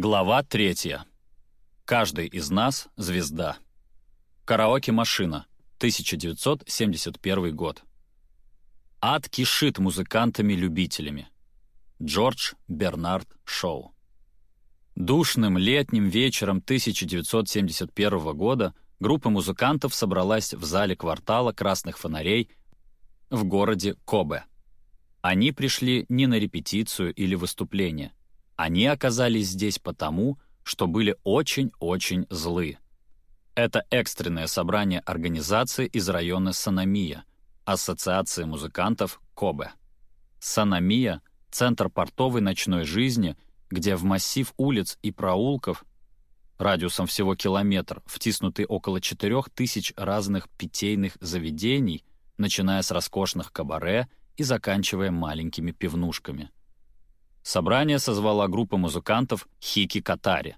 Глава третья. Каждый из нас — звезда. Караоке-машина. 1971 год. Ад кишит музыкантами-любителями. Джордж Бернард Шоу. Душным летним вечером 1971 года группа музыкантов собралась в зале квартала красных фонарей в городе Кобе. Они пришли не на репетицию или выступление. Они оказались здесь потому, что были очень-очень злы. Это экстренное собрание организации из района Санамия, Ассоциации музыкантов Кобе. Санамия — центр портовой ночной жизни, где в массив улиц и проулков радиусом всего километр втиснуты около 4000 разных питейных заведений, начиная с роскошных кабаре и заканчивая маленькими пивнушками — Собрание созвала группа музыкантов «Хики Катари».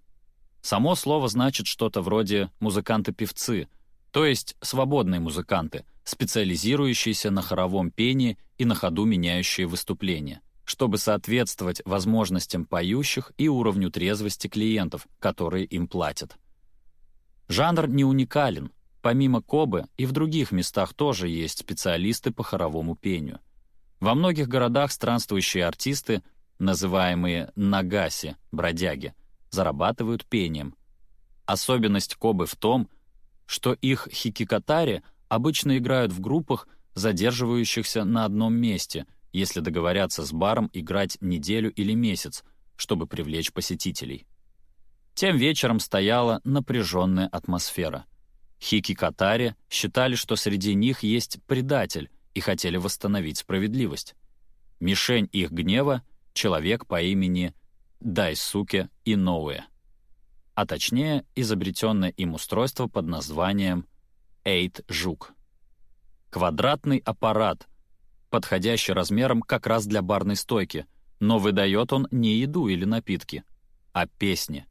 Само слово значит что-то вроде «музыканты-певцы», то есть свободные музыканты, специализирующиеся на хоровом пении и на ходу меняющие выступления, чтобы соответствовать возможностям поющих и уровню трезвости клиентов, которые им платят. Жанр не уникален. Помимо Кобы и в других местах тоже есть специалисты по хоровому пению. Во многих городах странствующие артисты — называемые нагаси, бродяги, зарабатывают пением. Особенность кобы в том, что их хикикатари обычно играют в группах, задерживающихся на одном месте, если договорятся с баром играть неделю или месяц, чтобы привлечь посетителей. Тем вечером стояла напряженная атмосфера. Хики-катари считали, что среди них есть предатель и хотели восстановить справедливость. Мишень их гнева человек по имени Дайсуке Иноуэ, а точнее изобретенное им устройство под названием Эйт-Жук. Квадратный аппарат, подходящий размером как раз для барной стойки, но выдает он не еду или напитки, а песни.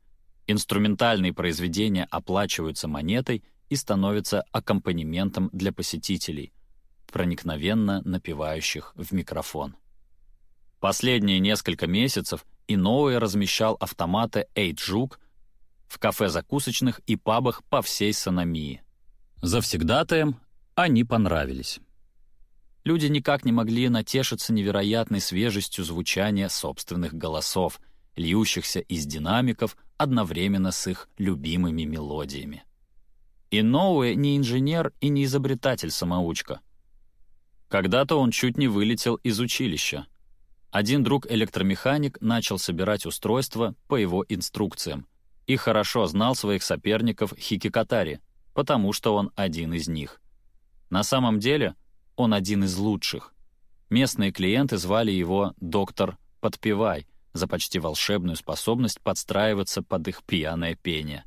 Инструментальные произведения оплачиваются монетой и становятся аккомпанементом для посетителей, проникновенно напевающих в микрофон. Последние несколько месяцев Иноуэ размещал автоматы «Эйджук» в кафе-закусочных и пабах по всей Санамии. Завсегдатаям они понравились. Люди никак не могли натешиться невероятной свежестью звучания собственных голосов, льющихся из динамиков одновременно с их любимыми мелодиями. Иноуэ не инженер и не изобретатель-самоучка. Когда-то он чуть не вылетел из училища — один друг-электромеханик начал собирать устройства по его инструкциям и хорошо знал своих соперников Хикикатари, потому что он один из них. На самом деле он один из лучших. Местные клиенты звали его «доктор Подпевай» за почти волшебную способность подстраиваться под их пьяное пение.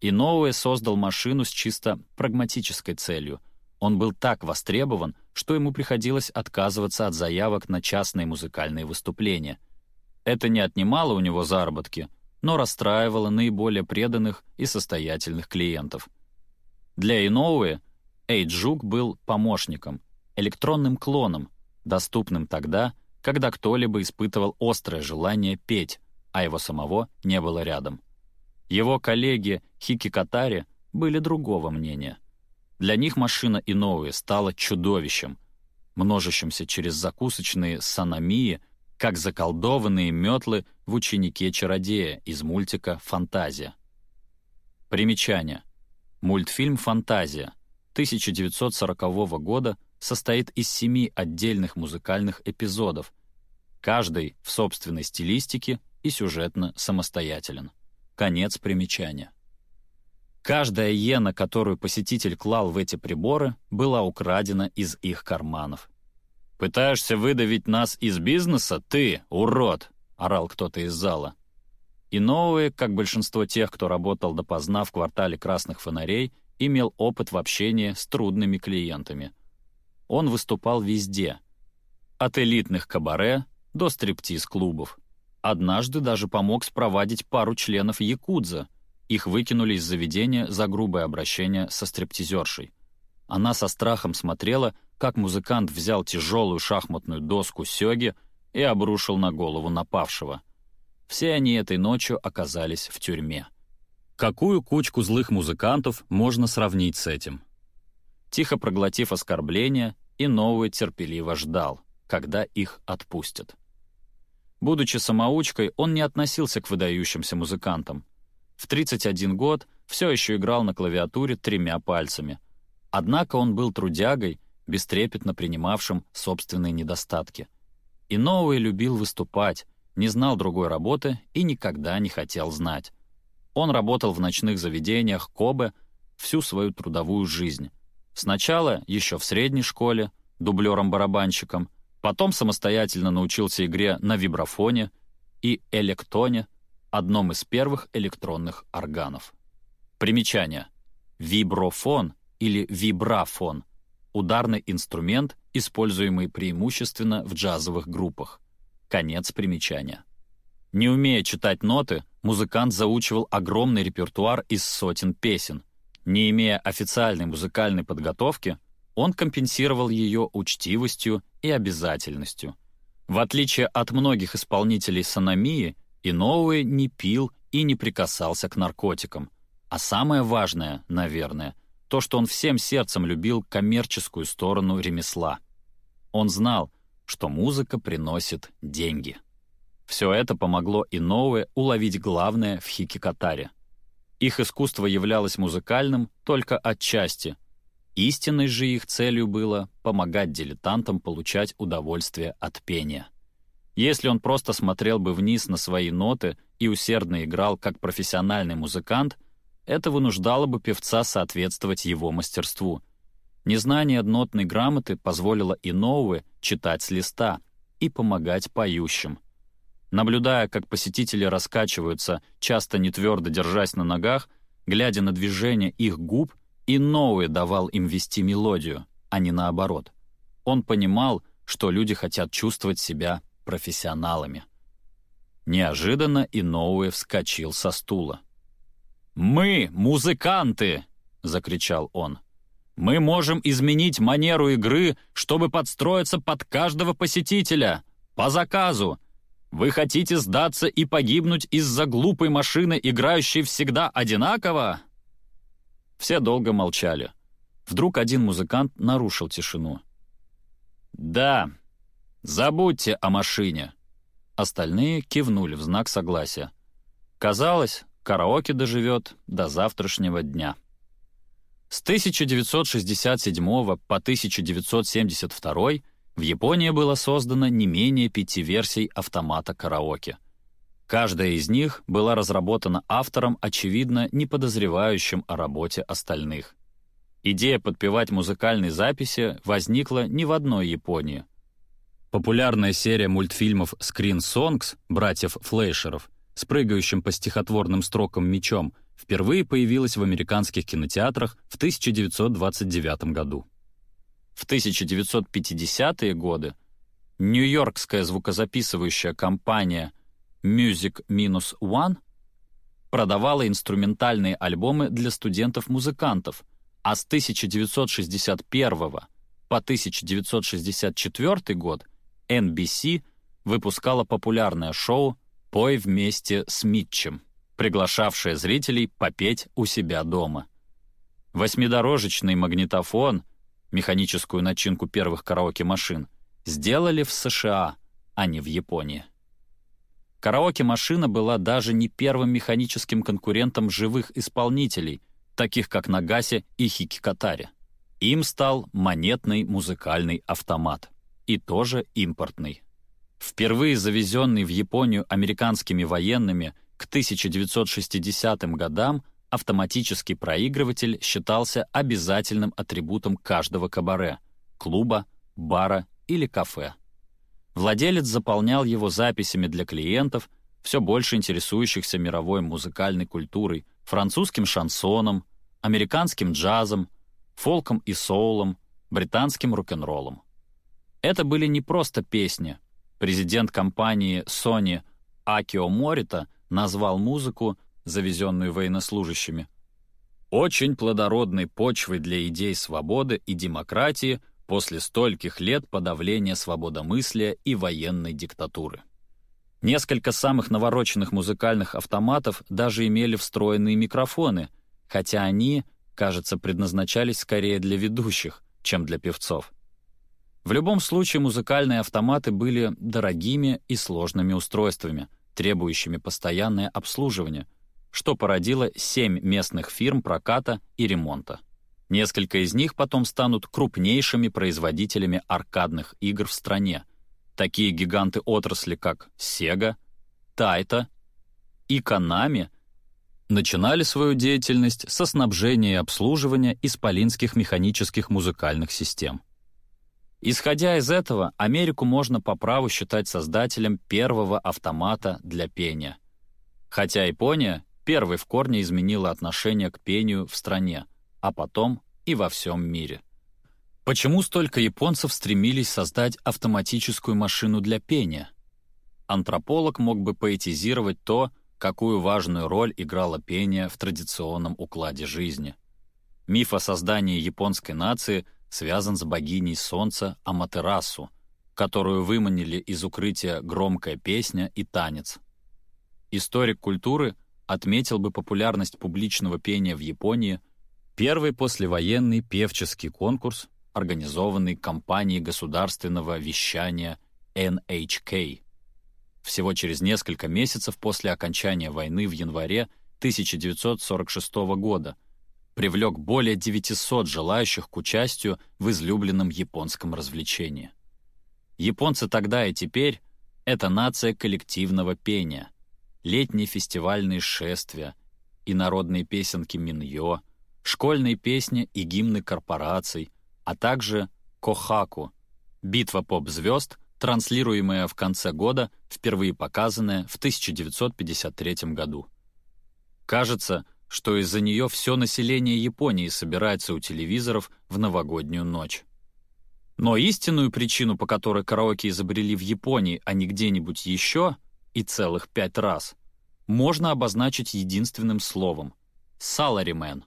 И Иноуэ создал машину с чисто прагматической целью — он был так востребован, что ему приходилось отказываться от заявок на частные музыкальные выступления. Это не отнимало у него заработки, но расстраивало наиболее преданных и состоятельных клиентов. Для Иноуэ Эйджук был помощником, электронным клоном, доступным тогда, когда кто-либо испытывал острое желание петь, а его самого не было рядом. Его коллеги Хики Катари были другого мнения — для них машина Иноуэ стала чудовищем, множащимся через закусочные санамии, как заколдованные метлы в ученике-чародея из мультика «Фантазия». Примечание. Мультфильм «Фантазия» 1940 года состоит из семи отдельных музыкальных эпизодов, каждый в собственной стилистике и сюжетно самостоятелен. Конец примечания. Каждая иена, которую посетитель клал в эти приборы, была украдена из их карманов. «Пытаешься выдавить нас из бизнеса, ты, урод!» — орал кто-то из зала. И новые, как большинство тех, кто работал допоздна в квартале красных фонарей, имел опыт в общении с трудными клиентами. Он выступал везде. От элитных кабаре до стриптиз-клубов. Однажды даже помог спровадить пару членов Якудза — их выкинули из заведения за грубое обращение со стриптизершей. Она со страхом смотрела, как музыкант взял тяжелую шахматную доску сёги и обрушил на голову напавшего. все они этой ночью оказались в тюрьме. Какую кучку злых музыкантов можно сравнить с этим? Тихо проглотив оскорбление, и новый терпеливо ждал, когда их отпустят. Будучи самоучкой, он не относился к выдающимся музыкантам. В 31 год все еще играл на клавиатуре тремя пальцами. Однако он был трудягой, бестрепетно принимавшим собственные недостатки. И новый любил выступать, не знал другой работы и никогда не хотел знать. Он работал в ночных заведениях Кобе всю свою трудовую жизнь. Сначала еще в средней школе, дублером-барабанщиком, потом самостоятельно научился игре на вибрафоне и электоне, одном из первых электронных органов. Примечание. Виброфон или вибрафон — ударный инструмент, используемый преимущественно в джазовых группах. Конец примечания. Не умея читать ноты, музыкант заучивал огромный репертуар из сотен песен. Не имея официальной музыкальной подготовки, он компенсировал ее учтивостью и обязательностью. В отличие от многих исполнителей санамии, Иноуэ не пил и не прикасался к наркотикам. А самое важное, наверное, то, что он всем сердцем любил коммерческую сторону ремесла. Он знал, что музыка приносит деньги. Все это помогло Иноуэ уловить главное в хикикатаре. Их искусство являлось музыкальным только отчасти. Истинной же их целью было помогать дилетантам получать удовольствие от пения. Если он просто смотрел бы вниз на свои ноты и усердно играл как профессиональный музыкант, это вынуждало бы певца соответствовать его мастерству — Незнание нотной грамоты позволило Иноуэ читать с листа и помогать поющим. Наблюдая, как посетители раскачиваются, часто не твердо держась на ногах, глядя на движение их губ, Иноуэ давал им вести мелодию, а не наоборот. Он понимал, что люди хотят чувствовать себя профессионалами. Неожиданно Иноуэ вскочил со стула. «Мы — музыканты!» — закричал он. Мы можем изменить манеру игры, чтобы подстроиться под каждого посетителя. По заказу. Вы хотите сдаться и погибнуть из-за глупой машины, играющей всегда одинаково?» Все долго молчали. Вдруг один музыкант нарушил тишину. «Да, забудьте о машине». Остальные кивнули в знак согласия. Казалось, караоке доживет до завтрашнего дня. С 1967 по 1972 в Японии было создано не менее пяти версий автомата караоке. Каждая из них была разработана автором, очевидно, не подозревающим о работе остальных. Идея подпевать музыкальные записи возникла не в одной Японии. Популярная серия мультфильмов «Screen Songs» братьев Флейшеров с прыгающим по стихотворным строкам мечом — впервые появилась в американских кинотеатрах в 1929 году. В 1950-е годы нью-йоркская звукозаписывающая компания Music-One продавала инструментальные альбомы для студентов-музыкантов, а с 1961 по 1964 год NBC выпускала популярное шоу «Пой вместе с Митчем» приглашавшая зрителей попеть у себя дома. Восьмидорожечный магнитофон, механическую начинку первых караоке-машин, сделали в США, а не в Японии. Караоке-машина была даже не первым механическим конкурентом живых исполнителей, таких как Нагаси и Хикикатари. Им стал монетный музыкальный автомат, и тоже импортный. Впервые завезенный в Японию американскими военными – к 1960 годам автоматический проигрыватель считался обязательным атрибутом каждого кабаре, клуба, бара или кафе. Владелец заполнял его записями для клиентов, все больше интересующихся мировой музыкальной культурой, французским шансоном, американским джазом, фолком и соулом, британским рок-н-роллом. Это были не просто песни. Президент компании Sony Акио Морита назвал музыку, завезенную военнослужащими, очень плодородной почвой для идей свободы и демократии после стольких лет подавления свободомыслия и военной диктатуры. Несколько самых навороченных музыкальных автоматов даже имели встроенные микрофоны, хотя они, кажется, предназначались скорее для ведущих, чем для певцов. В любом случае музыкальные автоматы были дорогими и сложными устройствами, требующими постоянное обслуживание, что породило семь местных фирм проката и ремонта. Несколько из них потом станут крупнейшими производителями аркадных игр в стране. Такие гиганты отрасли, как Sega, Taito и Konami, начинали свою деятельность со снабжения и обслуживания исполинских механических музыкальных систем. Исходя из этого, Америку можно по праву считать создателем первого автомата для пения. Хотя Япония первой в корне изменила отношение к пению в стране, а потом и во всем мире. Почему столько японцев стремились создать автоматическую машину для пения? Антрополог мог бы поэтизировать то, какую важную роль играло пение в традиционном укладе жизни. Миф о создании японской нации связан с богиней солнца Аматерасу, которую выманили из укрытия громкая песня и танец. Историк культуры отметил бы популярность публичного пения в Японии, первый послевоенный певческий конкурс, организованный компанией государственного вещания NHK. Всего через несколько месяцев после окончания войны в январе 1946 года – привлек более 900 желающих к участию в излюбленном японском развлечении. Японцы тогда и теперь — это нация коллективного пения, летние фестивальные шествия и народные песенки Миньо, школьные песни и гимны корпораций, а также Кохаку — битва поп-звезд, транслируемая в конце года, впервые показанная в 1953 году. Кажется, что из-за нее все население Японии собирается у телевизоров в новогоднюю ночь. Но истинную причину, по которой караоке изобрели в Японии, а не где-нибудь еще, и целых пять раз, можно обозначить единственным словом — «саларимен».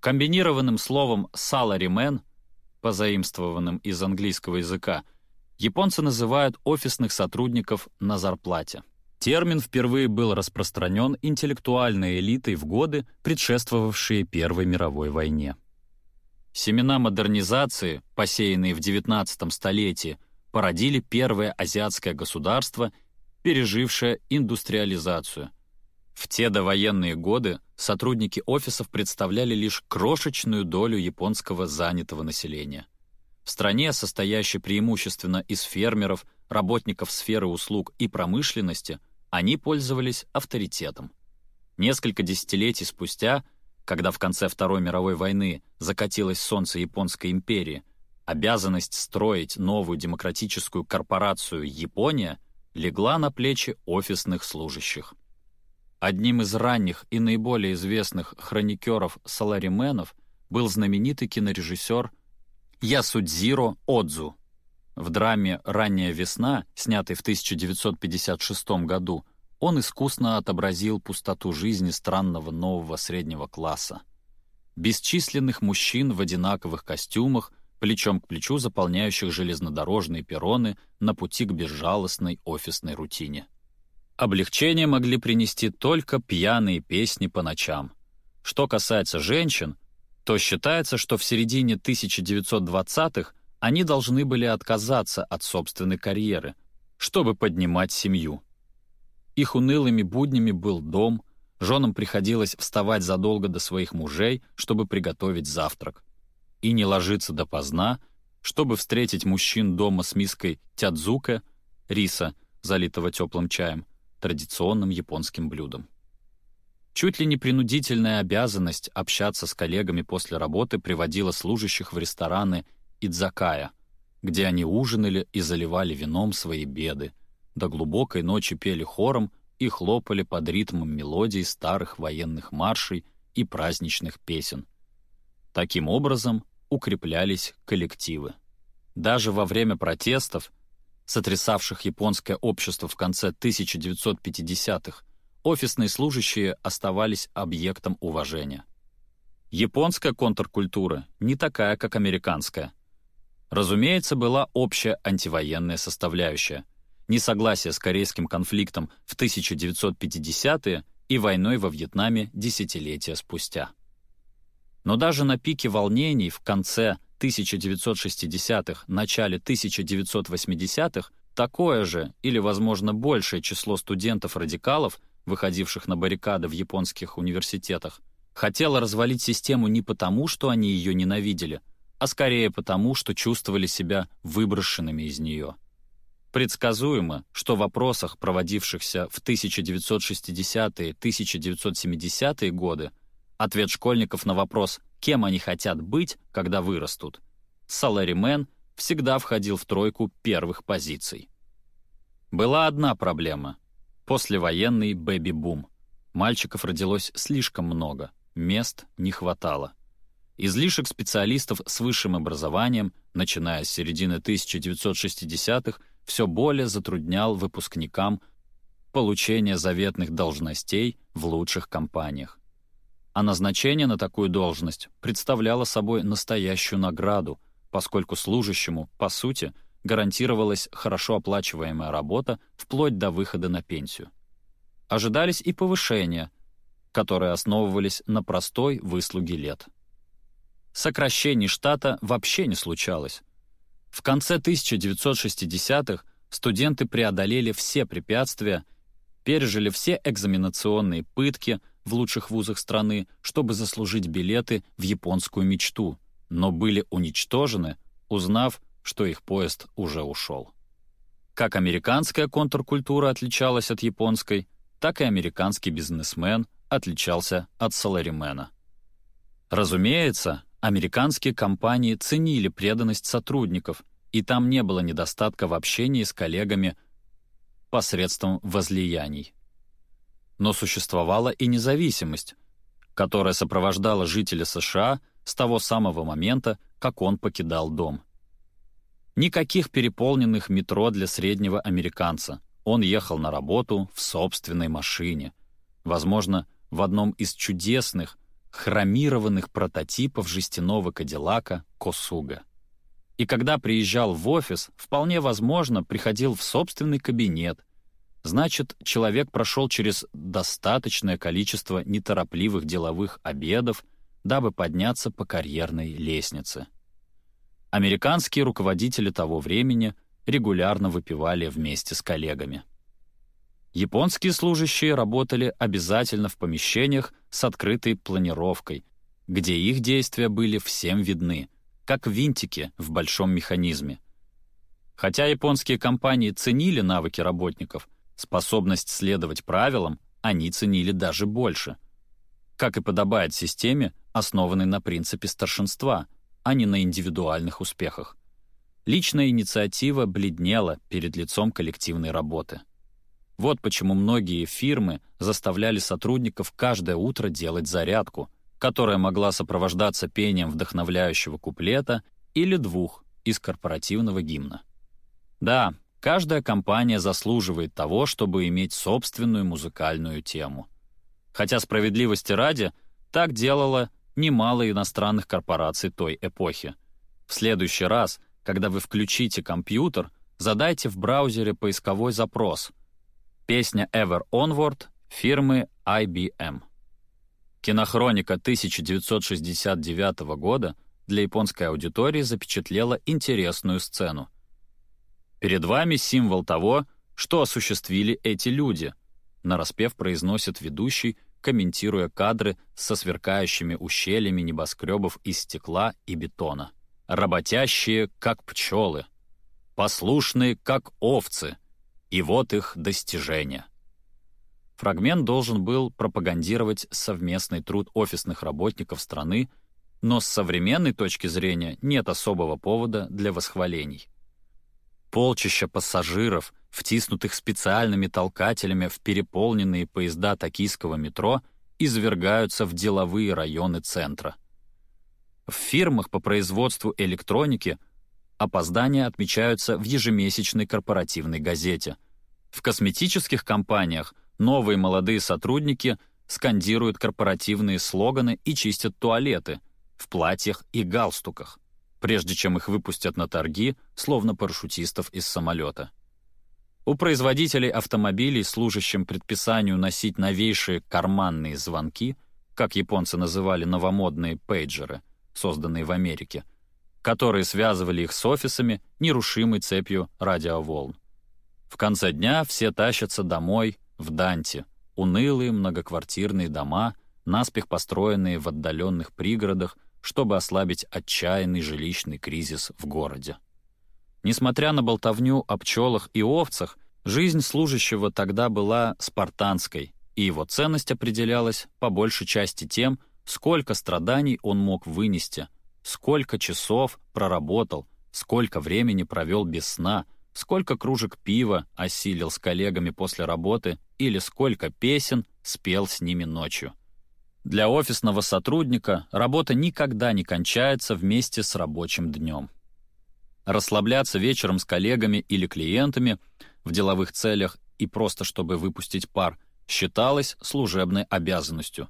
Комбинированным словом «саларимен», позаимствованным из английского языка, японцы называют офисных сотрудников на зарплате. Термин впервые был распространен интеллектуальной элитой в годы, предшествовавшие Первой мировой войне. Семена модернизации, посеянные в XIX столетии, породили первое азиатское государство, пережившее индустриализацию. В те довоенные годы сотрудники офисов представляли лишь крошечную долю японского занятого населения. В стране, состоящей преимущественно из фермеров, работников сферы услуг и промышленности – они пользовались авторитетом. Несколько десятилетий спустя, когда в конце Второй мировой войны закатилось солнце Японской империи, обязанность строить новую демократическую корпорацию «Япония» легла на плечи офисных служащих. Одним из ранних и наиболее известных хроникеров-саларименов был знаменитый кинорежиссер Ясудзиро Отзу, в драме «Ранняя весна», снятой в 1956 году, он искусно отобразил пустоту жизни странного нового среднего класса. Бесчисленных мужчин в одинаковых костюмах, плечом к плечу заполняющих железнодорожные перроны на пути к безжалостной офисной рутине. Облегчение могли принести только пьяные песни по ночам. Что касается женщин, то считается, что в середине 1920-х они должны были отказаться от собственной карьеры, чтобы поднимать семью. Их унылыми буднями был дом, женам приходилось вставать задолго до своих мужей, чтобы приготовить завтрак, и не ложиться допоздна, чтобы встретить мужчин дома с миской тядзука, риса, залитого теплым чаем, традиционным японским блюдом. Чуть ли не принудительная обязанность общаться с коллегами после работы приводила служащих в рестораны Идзакая, где они ужинали и заливали вином свои беды, до глубокой ночи пели хором и хлопали под ритмом мелодий старых военных маршей и праздничных песен. Таким образом укреплялись коллективы. Даже во время протестов, сотрясавших японское общество в конце 1950-х, офисные служащие оставались объектом уважения. Японская контркультура не такая, как американская — Разумеется, была общая антивоенная составляющая. несогласие с корейским конфликтом в 1950-е и войной во Вьетнаме десятилетия спустя. Но даже на пике волнений в конце 1960-х, начале 1980-х такое же или, возможно, большее число студентов-радикалов, выходивших на баррикады в японских университетах, хотело развалить систему не потому, что они ее ненавидели, а скорее потому, что чувствовали себя выброшенными из нее. Предсказуемо, что в вопросах, проводившихся в 1960-1970-е годы, ответ школьников на вопрос, кем они хотят быть, когда вырастут, саларимен всегда входил в тройку первых позиций. Была одна проблема — послевоенный бэби-бум. Мальчиков родилось слишком много, мест не хватало. Излишек специалистов с высшим образованием, начиная с середины 1960-х, все более затруднял выпускникам получение заветных должностей в лучших компаниях. А назначение на такую должность представляло собой настоящую награду, поскольку служащему, по сути, гарантировалась хорошо оплачиваемая работа вплоть до выхода на пенсию. Ожидались и повышения, которые основывались на простой выслуге лет. Сокращений штата вообще не случалось. В конце 1960-х студенты преодолели все препятствия, пережили все экзаменационные пытки в лучших вузах страны, чтобы заслужить билеты в японскую мечту, но были уничтожены, узнав, что их поезд уже ушел. Как американская контркультура отличалась от японской, так и американский бизнесмен отличался от саларимена. Разумеется, Американские компании ценили преданность сотрудников, и там не было недостатка в общении с коллегами посредством возлияний. Но существовала и независимость, которая сопровождала жителя США с того самого момента, как он покидал дом. Никаких переполненных метро для среднего американца. Он ехал на работу в собственной машине. Возможно, в одном из чудесных, хромированных прототипов жестяного Кадиллака Косуга. И когда приезжал в офис, вполне возможно, приходил в собственный кабинет. Значит, человек прошел через достаточное количество неторопливых деловых обедов, дабы подняться по карьерной лестнице. Американские руководители того времени регулярно выпивали вместе с коллегами. Японские служащие работали обязательно в помещениях с открытой планировкой, где их действия были всем видны, как винтики в большом механизме. Хотя японские компании ценили навыки работников, способность следовать правилам они ценили даже больше. Как и подобает системе, основанной на принципе старшинства, а не на индивидуальных успехах. Личная инициатива бледнела перед лицом коллективной работы. Вот почему многие фирмы заставляли сотрудников каждое утро делать зарядку, которая могла сопровождаться пением вдохновляющего куплета или двух из корпоративного гимна. Да, каждая компания заслуживает того, чтобы иметь собственную музыкальную тему. Хотя справедливости ради, так делало немало иностранных корпораций той эпохи. В следующий раз, когда вы включите компьютер, задайте в браузере поисковой запрос — Песня «Ever Onward» фирмы IBM. Кинохроника 1969 года для японской аудитории запечатлела интересную сцену. «Перед вами символ того, что осуществили эти люди», нараспев произносит ведущий, комментируя кадры со сверкающими ущельями небоскребов из стекла и бетона. «Работящие, как пчелы, послушные, как овцы, и вот их достижения. Фрагмент должен был пропагандировать совместный труд офисных работников страны, но с современной точки зрения нет особого повода для восхвалений. Полчища пассажиров, втиснутых специальными толкателями в переполненные поезда токийского метро, извергаются в деловые районы центра. В фирмах по производству электроники – Опоздания отмечаются в ежемесячной корпоративной газете. В косметических компаниях новые молодые сотрудники скандируют корпоративные слоганы и чистят туалеты в платьях и галстуках, прежде чем их выпустят на торги, словно парашютистов из самолета. У производителей автомобилей, служащим предписанию носить новейшие карманные звонки, как японцы называли новомодные пейджеры, созданные в Америке, которые связывали их с офисами нерушимой цепью радиоволн. В конце дня все тащатся домой, в Данте, унылые многоквартирные дома, наспех построенные в отдаленных пригородах, чтобы ослабить отчаянный жилищный кризис в городе. Несмотря на болтовню о пчелах и овцах, жизнь служащего тогда была спартанской, и его ценность определялась по большей части тем, сколько страданий он мог вынести, сколько часов проработал, сколько времени провел без сна, сколько кружек пива осилил с коллегами после работы или сколько песен спел с ними ночью. Для офисного сотрудника работа никогда не кончается вместе с рабочим днем. Расслабляться вечером с коллегами или клиентами в деловых целях и просто чтобы выпустить пар считалось служебной обязанностью.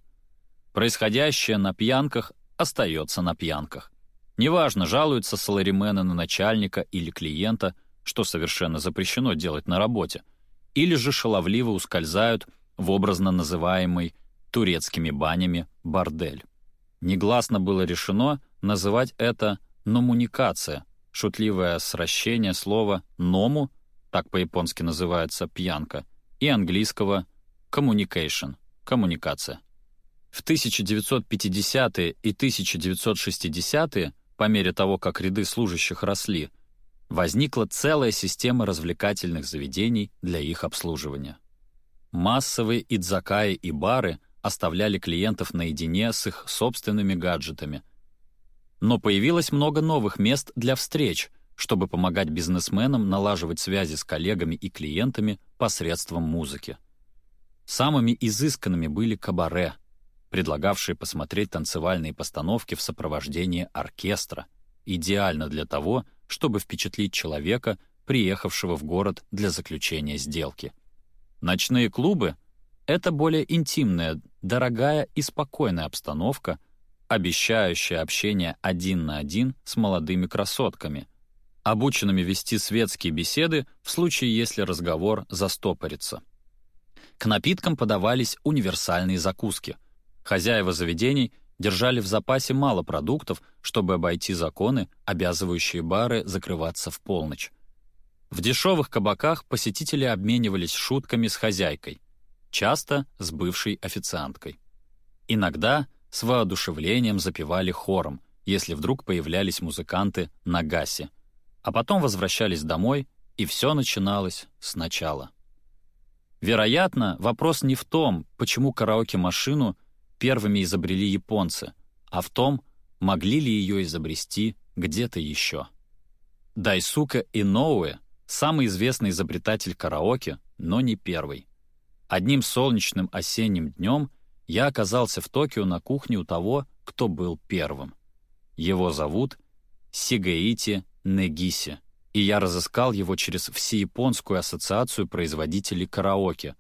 Происходящее на пьянках остается на пьянках. Неважно, жалуются саларимены на начальника или клиента, что совершенно запрещено делать на работе, или же шаловливо ускользают в образно называемый турецкими банями бордель. Негласно было решено называть это «номуникация», шутливое сращение слова «ному», так по-японски называется пьянка, и английского «communication» — коммуникация. В 1950-е и 1960-е, по мере того, как ряды служащих росли, возникла целая система развлекательных заведений для их обслуживания. Массовые идзакаи и бары оставляли клиентов наедине с их собственными гаджетами — но появилось много новых мест для встреч, чтобы помогать бизнесменам налаживать связи с коллегами и клиентами посредством музыки. Самыми изысканными были кабаре, предлагавшие посмотреть танцевальные постановки в сопровождении оркестра, идеально для того, чтобы впечатлить человека, приехавшего в город для заключения сделки. Ночные клубы — это более интимная, дорогая и спокойная обстановка — обещающее общение один на один с молодыми красотками, обученными вести светские беседы в случае, если разговор застопорится. К напиткам подавались универсальные закуски. Хозяева заведений держали в запасе мало продуктов, чтобы обойти законы, обязывающие бары закрываться в полночь. В дешевых кабаках посетители обменивались шутками с хозяйкой, часто с бывшей официанткой. Иногда с воодушевлением запевали хором, если вдруг появлялись музыканты на гасе, а потом возвращались домой, и все начиналось сначала. Вероятно, вопрос не в том, почему караоке-машину первыми изобрели японцы, а в том, могли ли ее изобрести где-то еще. Дайсука Иноуэ — самый известный изобретатель караоке, но не первый. Одним солнечным осенним днем — я оказался в Токио на кухне у того, кто был первым. Его зовут Сигаити Негиси, и я разыскал его через Всеяпонскую ассоциацию производителей караоке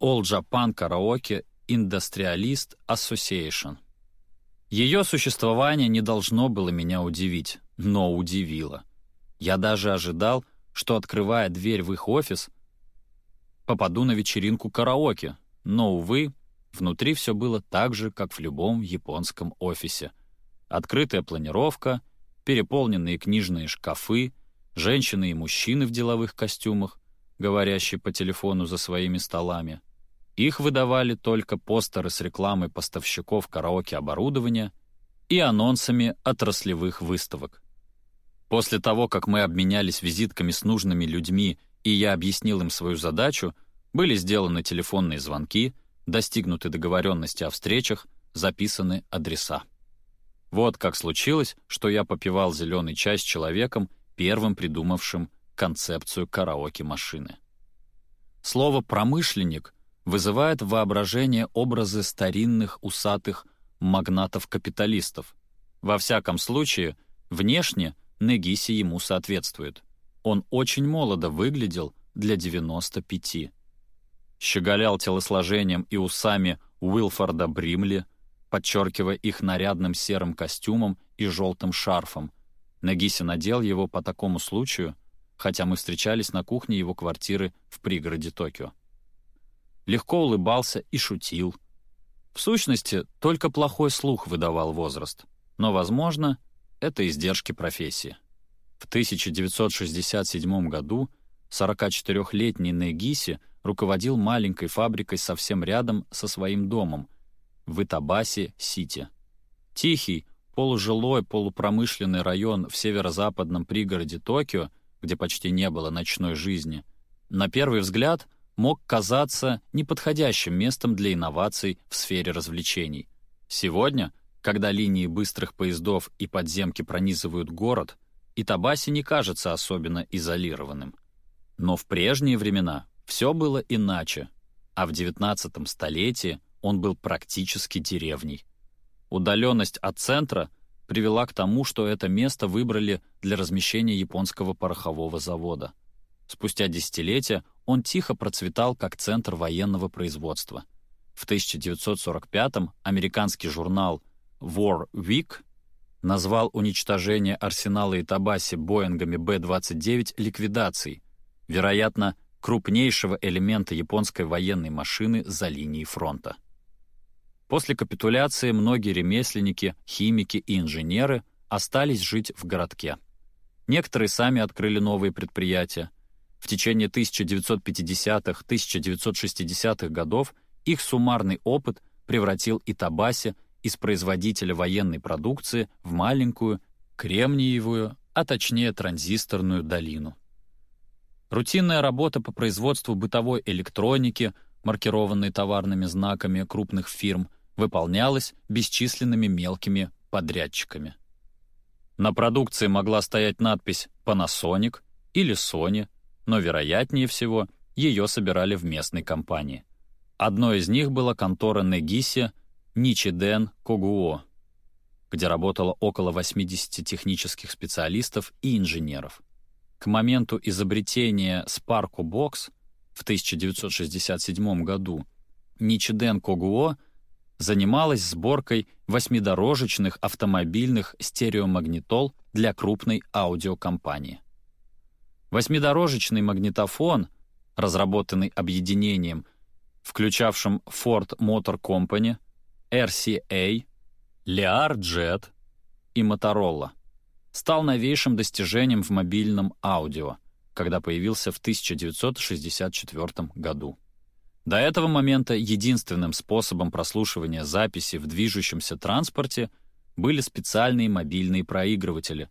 All Japan Karaoke Industrialist Association. Ее существование не должно было меня удивить, но удивило. Я даже ожидал, что, открывая дверь в их офис, попаду на вечеринку караоке, но, увы, Внутри все было так же, как в любом японском офисе. Открытая планировка, переполненные книжные шкафы, женщины и мужчины в деловых костюмах, говорящие по телефону за своими столами. Их выдавали только постеры с рекламой поставщиков караоке-оборудования и анонсами отраслевых выставок. После того, как мы обменялись визитками с нужными людьми и я объяснил им свою задачу, были сделаны телефонные звонки — достигнуты договоренности о встречах, записаны адреса. Вот как случилось, что я попивал зеленый чай с человеком, первым придумавшим концепцию караоке-машины. Слово «промышленник» вызывает воображение образы старинных усатых магнатов-капиталистов. Во всяком случае, внешне Негиси ему соответствует. Он очень молодо выглядел для 95 щеголял телосложением и усами Уилфорда Бримли, подчеркивая их нарядным серым костюмом и желтым шарфом. Нагиси надел его по такому случаю, хотя мы встречались на кухне его квартиры в пригороде Токио. Легко улыбался и шутил. В сущности, только плохой слух выдавал возраст. Но, возможно, это издержки профессии. В 1967 году 44-летний Негиси руководил маленькой фабрикой совсем рядом со своим домом в Итабасе-Сити. Тихий, полужилой, полупромышленный район в северо-западном пригороде Токио, где почти не было ночной жизни, на первый взгляд мог казаться неподходящим местом для инноваций в сфере развлечений. Сегодня, когда линии быстрых поездов и подземки пронизывают город, Итабаси не кажется особенно изолированным. Но в прежние времена все было иначе, а в XIX столетии он был практически деревней. Удаленность от центра привела к тому, что это место выбрали для размещения японского порохового завода. Спустя десятилетия он тихо процветал как центр военного производства. В 1945-м американский журнал War Week назвал уничтожение арсенала Итабаси Боингами Б-29 ликвидацией, вероятно, крупнейшего элемента японской военной машины за линией фронта. После капитуляции многие ремесленники, химики и инженеры остались жить в городке. Некоторые сами открыли новые предприятия. В течение 1950-1960-х годов их суммарный опыт превратил Итабаси из производителя военной продукции в маленькую, кремниевую, а точнее транзисторную долину. Рутинная работа по производству бытовой электроники, маркированной товарными знаками крупных фирм – выполнялась бесчисленными мелкими подрядчиками. На продукции могла стоять надпись Panasonic или Sony, но, вероятнее всего, ее собирали в местной компании. Одной из них была контора Негиси Ничиден Когуо, где работало около 80 технических специалистов и инженеров. К моменту изобретения Sparko Box в 1967 году Ничиден Когуо — занималась сборкой восьмидорожечных автомобильных стереомагнитол для крупной аудиокомпании. Восьмидорожечный магнитофон, разработанный объединением, включавшим Ford Motor Company, RCA, Learjet и Motorola, стал новейшим достижением в мобильном аудио, когда появился в 1964 году. До этого момента единственным способом прослушивания записи в движущемся транспорте были специальные мобильные проигрыватели.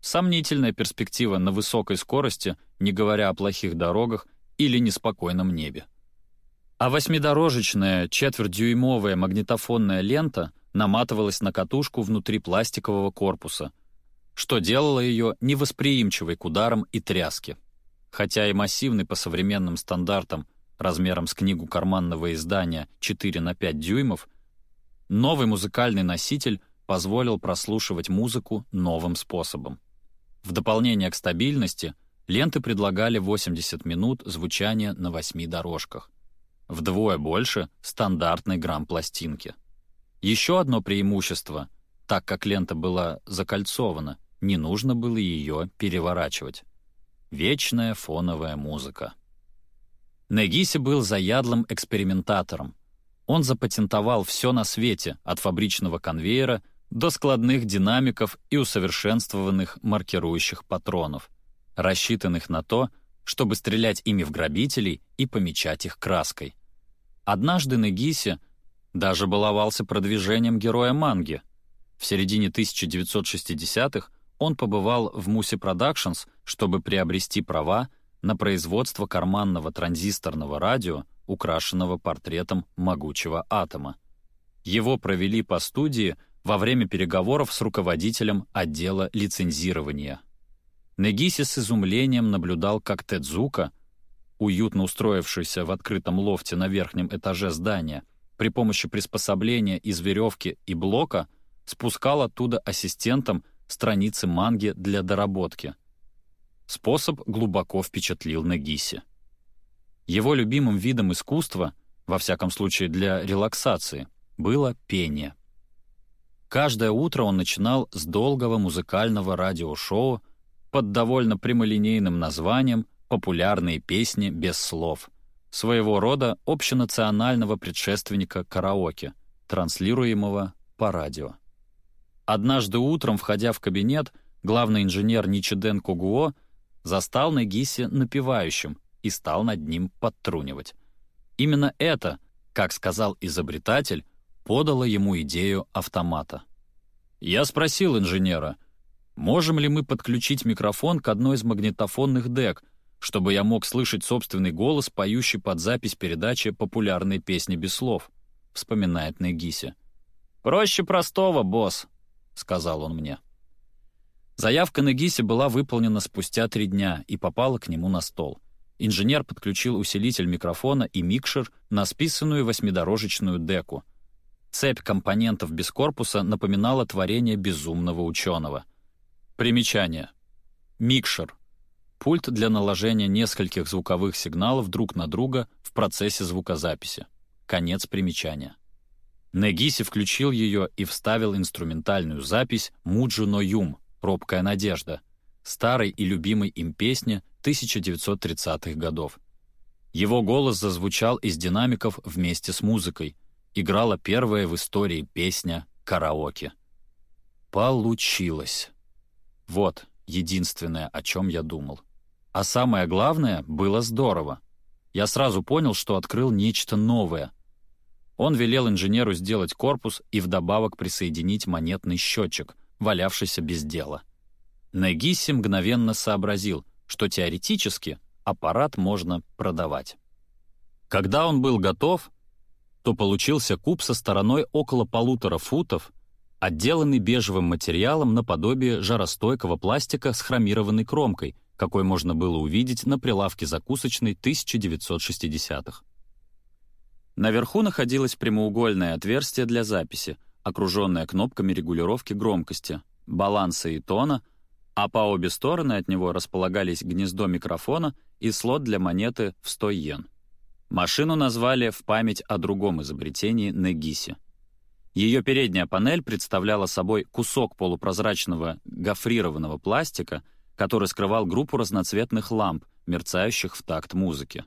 Сомнительная перспектива на высокой скорости, не говоря о плохих дорогах или неспокойном небе. А восьмидорожечная четвертьдюймовая магнитофонная лента наматывалась на катушку внутри пластикового корпуса, что делало ее невосприимчивой к ударам и тряске. Хотя и массивный по современным стандартам размером с книгу карманного издания 4 на 5 дюймов, новый музыкальный носитель позволил прослушивать музыку новым способом. В дополнение к стабильности ленты предлагали 80 минут звучания на восьми дорожках. Вдвое больше стандартной грамм-пластинки. Еще одно преимущество, так как лента была закольцована, не нужно было ее переворачивать. Вечная фоновая музыка. Негиси был заядлым экспериментатором. Он запатентовал все на свете, от фабричного конвейера до складных динамиков и усовершенствованных маркирующих патронов, рассчитанных на то, чтобы стрелять ими в грабителей и помечать их краской. Однажды Негиси даже баловался продвижением героя манги. В середине 1960-х он побывал в Муси Productions, чтобы приобрести права на производство карманного транзисторного радио, украшенного портретом могучего атома. Его провели по студии во время переговоров с руководителем отдела лицензирования. Негиси с изумлением наблюдал, как Тедзука, уютно устроившийся в открытом лофте на верхнем этаже здания, при помощи приспособления из веревки и блока спускал оттуда ассистентам страницы манги для доработки — Способ глубоко впечатлил Нагиси. Его любимым видом искусства, во всяком случае для релаксации, было пение. Каждое утро он начинал с долгого музыкального радиошоу, под довольно прямолинейным названием «Популярные песни без слов», своего рода общенационального предшественника караоке, транслируемого по радио. Однажды утром, входя в кабинет, главный инженер Ничиден Кугуо застал Негиси напевающим и стал над ним подтрунивать. Именно это, как сказал изобретатель, подало ему идею автомата. Я спросил инженера, можем ли мы подключить микрофон к одной из магнитофонных дек, чтобы я мог слышать собственный голос, поющий под запись передачи популярной песни без слов, вспоминает Негиси. «Проще простого, босс», — сказал он мне. Заявка Негиси была выполнена спустя три дня и попала к нему на стол. Инженер подключил усилитель микрофона и микшер на списанную восьмидорожечную деку. Цепь компонентов без корпуса напоминала творение безумного ученого. Примечание. Микшер. Пульт для наложения нескольких звуковых сигналов друг на друга в процессе звукозаписи. Конец примечания. Негиси включил ее и вставил инструментальную запись «Муджу но Юм» — «Робкая надежда», старой и любимой им песни 1930-х годов. Его голос зазвучал из динамиков вместе с музыкой. Играла первая в истории песня «Караоке». Получилось. Вот единственное, о чем я думал. А самое главное, было здорово. Я сразу понял, что открыл нечто новое. Он велел инженеру сделать корпус и вдобавок присоединить монетный счетчик, валявшийся без дела. Негиси мгновенно сообразил, что теоретически аппарат можно продавать. Когда он был готов, то получился куб со стороной около полутора футов, отделанный бежевым материалом наподобие жаростойкого пластика с хромированной кромкой, какой можно было увидеть на прилавке закусочной 1960-х. Наверху находилось прямоугольное отверстие для записи, окруженное кнопками регулировки громкости, баланса и тона — а по обе стороны от него располагались гнездо микрофона и слот для монеты в 100 йен. Машину назвали в память о другом изобретении Негиси. Ее передняя панель представляла собой кусок полупрозрачного гофрированного пластика, который скрывал группу разноцветных ламп, мерцающих в такт музыки.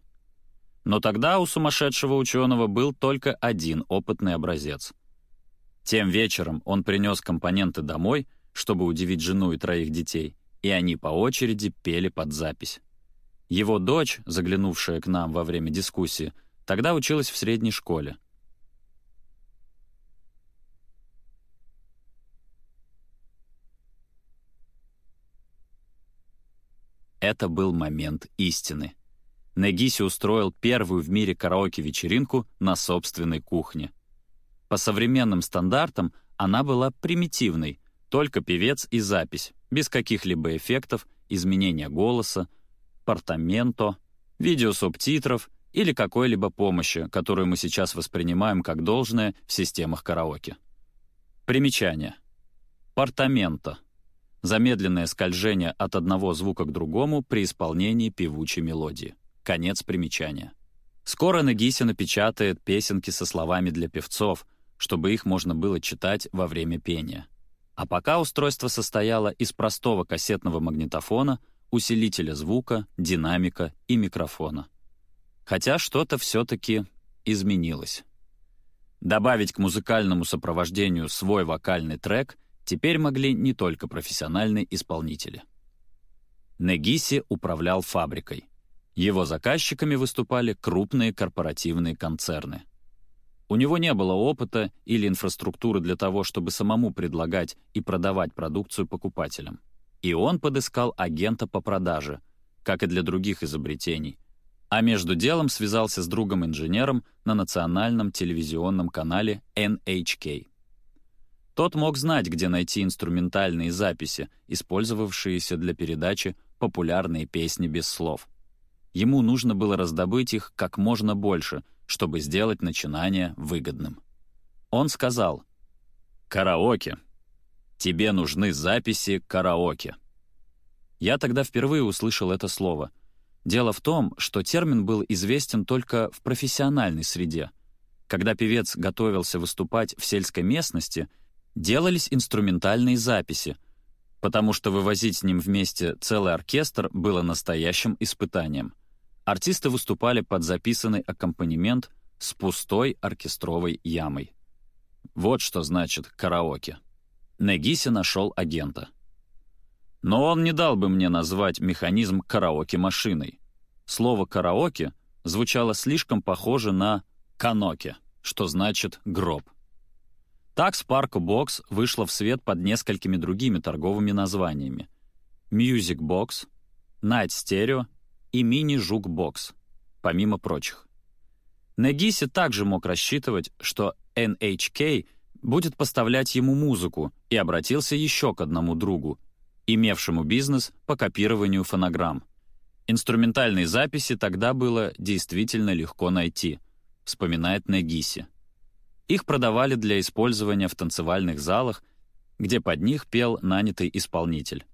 Но тогда у сумасшедшего ученого был только один опытный образец. Тем вечером он принес компоненты домой — чтобы удивить жену и троих детей, и они по очереди пели под запись. Его дочь, заглянувшая к нам во время дискуссии, тогда училась в средней школе. Это был момент истины. Негиси устроил первую в мире караоке-вечеринку на собственной кухне. По современным стандартам она была примитивной, только певец и запись, без каких-либо эффектов, изменения голоса, портаменто, видеосубтитров или какой-либо помощи, которую мы сейчас воспринимаем как должное в системах караоке. Примечание. Портаменто. Замедленное скольжение от одного звука к другому при исполнении певучей мелодии. Конец примечания. Скоро Нагиси напечатает песенки со словами для певцов, чтобы их можно было читать во время пения. А пока устройство состояло из простого кассетного магнитофона, усилителя звука, динамика и микрофона. Хотя что-то все-таки изменилось. Добавить к музыкальному сопровождению свой вокальный трек теперь могли не только профессиональные исполнители. Негиси управлял фабрикой. Его заказчиками выступали крупные корпоративные концерны — у него не было опыта или инфраструктуры для того, чтобы самому предлагать и продавать продукцию покупателям. И он подыскал агента по продаже, как и для других изобретений, а между делом связался с другом-инженером на национальном телевизионном канале NHK. Тот мог знать, где найти инструментальные записи, использовавшиеся для передачи популярные песни без слов. Ему нужно было раздобыть их как можно больше — чтобы сделать начинание выгодным. Он сказал, «Караоке. Тебе нужны записи караоке». Я тогда впервые услышал это слово. Дело в том, что термин был известен только в профессиональной среде. Когда певец готовился выступать в сельской местности, делались инструментальные записи, потому что вывозить с ним вместе целый оркестр было настоящим испытанием. Артисты выступали под записанный аккомпанемент с пустой оркестровой ямой. Вот что значит караоке. Негиси нашел агента. Но он не дал бы мне назвать механизм караоке-машиной. Слово «караоке» звучало слишком похоже на «каноке», что значит «гроб». Так Spark Box вышла в свет под несколькими другими торговыми названиями. Music Box, Night Stereo и Mini Жук Box, помимо прочих. Негиси также мог рассчитывать, что NHK будет поставлять ему музыку и обратился еще к одному другу, имевшему бизнес по копированию фонограмм. Инструментальные записи тогда было действительно легко найти, вспоминает Негиси. Их продавали для использования в танцевальных залах, где под них пел нанятый исполнитель.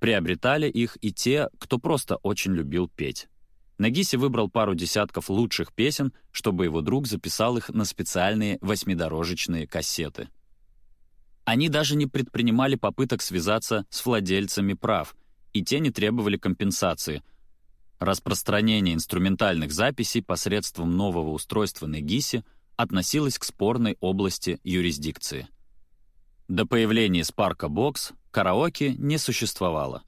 Приобретали их и те, кто просто очень любил петь. Нагиси выбрал пару десятков лучших песен, чтобы его друг записал их на специальные восьмидорожечные кассеты. Они даже не предпринимали попыток связаться с владельцами прав, и те не требовали компенсации. Распространение инструментальных записей посредством нового устройства Негиси относилось к спорной области юрисдикции. До появления Sparka Box караоке не существовало.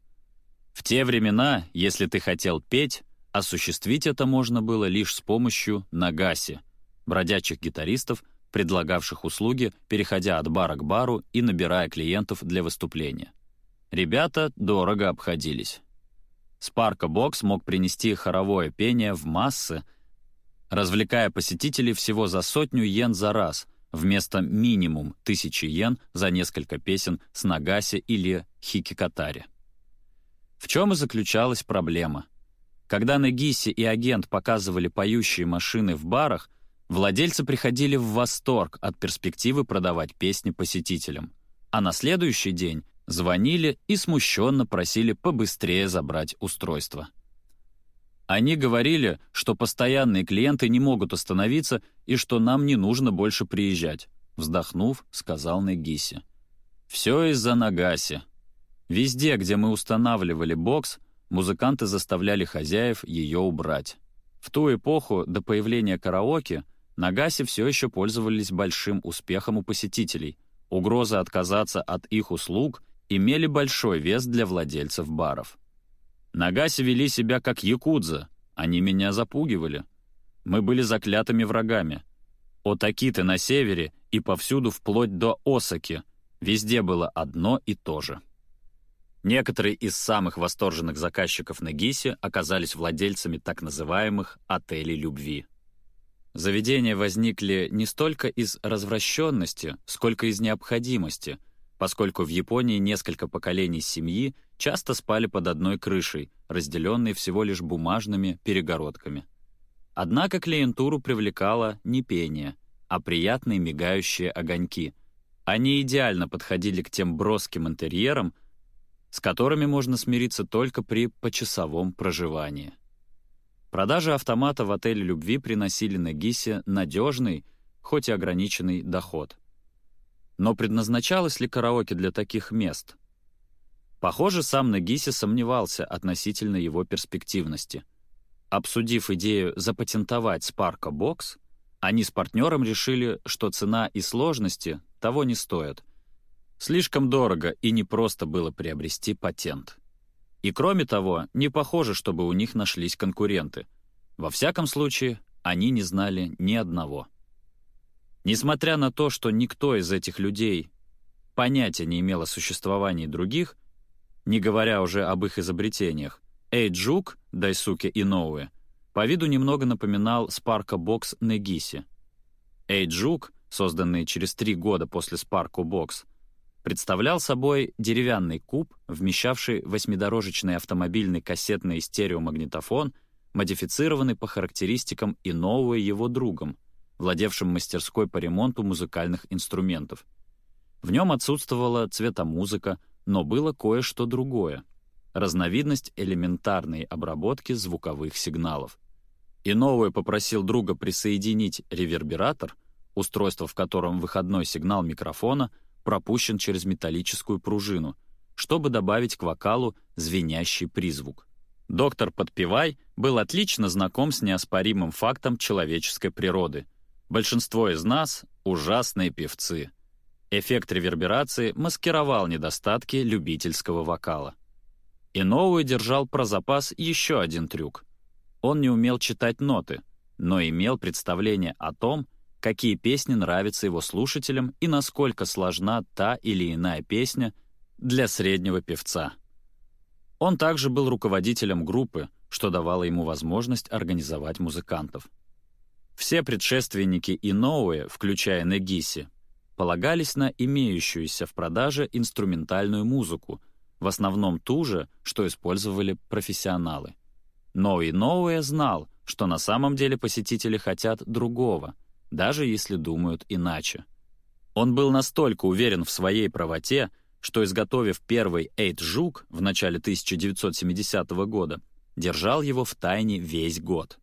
В те времена, если ты хотел петь, осуществить это можно было лишь с помощью нагаси, бродячих гитаристов, предлагавших услуги, переходя от бара к бару и набирая клиентов для выступления. Ребята дорого обходились. Спарка Бокс мог принести хоровое пение в массы, развлекая посетителей всего за сотню йен за раз, вместо минимум тысячи йен за несколько песен с Нагаси или Хикикатари. В чем и заключалась проблема. Когда Нагиси и агент показывали поющие машины в барах, владельцы приходили в восторг от перспективы продавать песни посетителям, а на следующий день звонили и смущенно просили побыстрее забрать устройство. Они говорили, что постоянные клиенты не могут остановиться и что нам не нужно больше приезжать. Вздохнув, сказал Негиси. «Все из-за Нагаси. Везде, где мы устанавливали бокс, музыканты заставляли хозяев ее убрать. В ту эпоху, до появления караоке, Нагаси все еще пользовались большим успехом у посетителей. Угроза отказаться от их услуг имели большой вес для владельцев баров. Нагаси вели себя как якудза, они меня запугивали. Мы были заклятыми врагами. Отакиты на севере и повсюду вплоть до Осаки. Везде было одно и то же. Некоторые из самых восторженных заказчиков Нагиси оказались владельцами так называемых «отелей любви». Заведения возникли не столько из развращенности, сколько из необходимости, поскольку в Японии несколько поколений семьи часто спали под одной крышей, разделенной всего лишь бумажными перегородками. Однако клиентуру привлекало не пение, а приятные мигающие огоньки. Они идеально подходили к тем броским интерьерам, с которыми можно смириться только при почасовом проживании. Продажи автомата в отеле любви приносили Нагисе надежный, хоть и ограниченный доход. Но предназначалось ли караоке для таких мест — Похоже, сам Нагиси сомневался относительно его перспективности. Обсудив идею запатентовать Sparka Box, они с партнером решили, что цена и сложности того не стоят. Слишком дорого и не просто было приобрести патент. И кроме того, не похоже, чтобы у них нашлись конкуренты. Во всяком случае, они не знали ни одного. Несмотря на то, что никто из этих людей понятия не имел о существовании других, не говоря уже об их изобретениях. Эйджук, Дайсуке и Ноуэ, по виду немного напоминал Спарка Бокс Негиси. Эйджук, созданный через три года после Спарку Бокс, представлял собой деревянный куб, вмещавший восьмидорожечный автомобильный кассетный стереомагнитофон, модифицированный по характеристикам и Иноуэ его другом, владевшим мастерской по ремонту музыкальных инструментов. В нем отсутствовала цветомузыка, но было кое-что другое — разновидность элементарной обработки звуковых сигналов. Иновой попросил друга присоединить ревербератор, устройство в котором выходной сигнал микрофона пропущен через металлическую пружину, чтобы добавить к вокалу звенящий призвук. Доктор Подпевай был отлично знаком с неоспоримым фактом человеческой природы. Большинство из нас — ужасные певцы. Эффект реверберации маскировал недостатки любительского вокала. И новую держал про запас еще один трюк. Он не умел читать ноты, но имел представление о том, какие песни нравятся его слушателям и насколько сложна та или иная песня для среднего певца. Он также был руководителем группы, что давало ему возможность организовать музыкантов. Все предшественники Иноуэ, включая Негиси, полагались на имеющуюся в продаже инструментальную музыку, в основном ту же, что использовали профессионалы. Но Иноуэ знал, что на самом деле посетители хотят другого — даже если думают иначе. Он был настолько уверен в своей правоте, что, изготовив первый «Эйт-жук» в начале 1970 года, держал его в тайне весь год.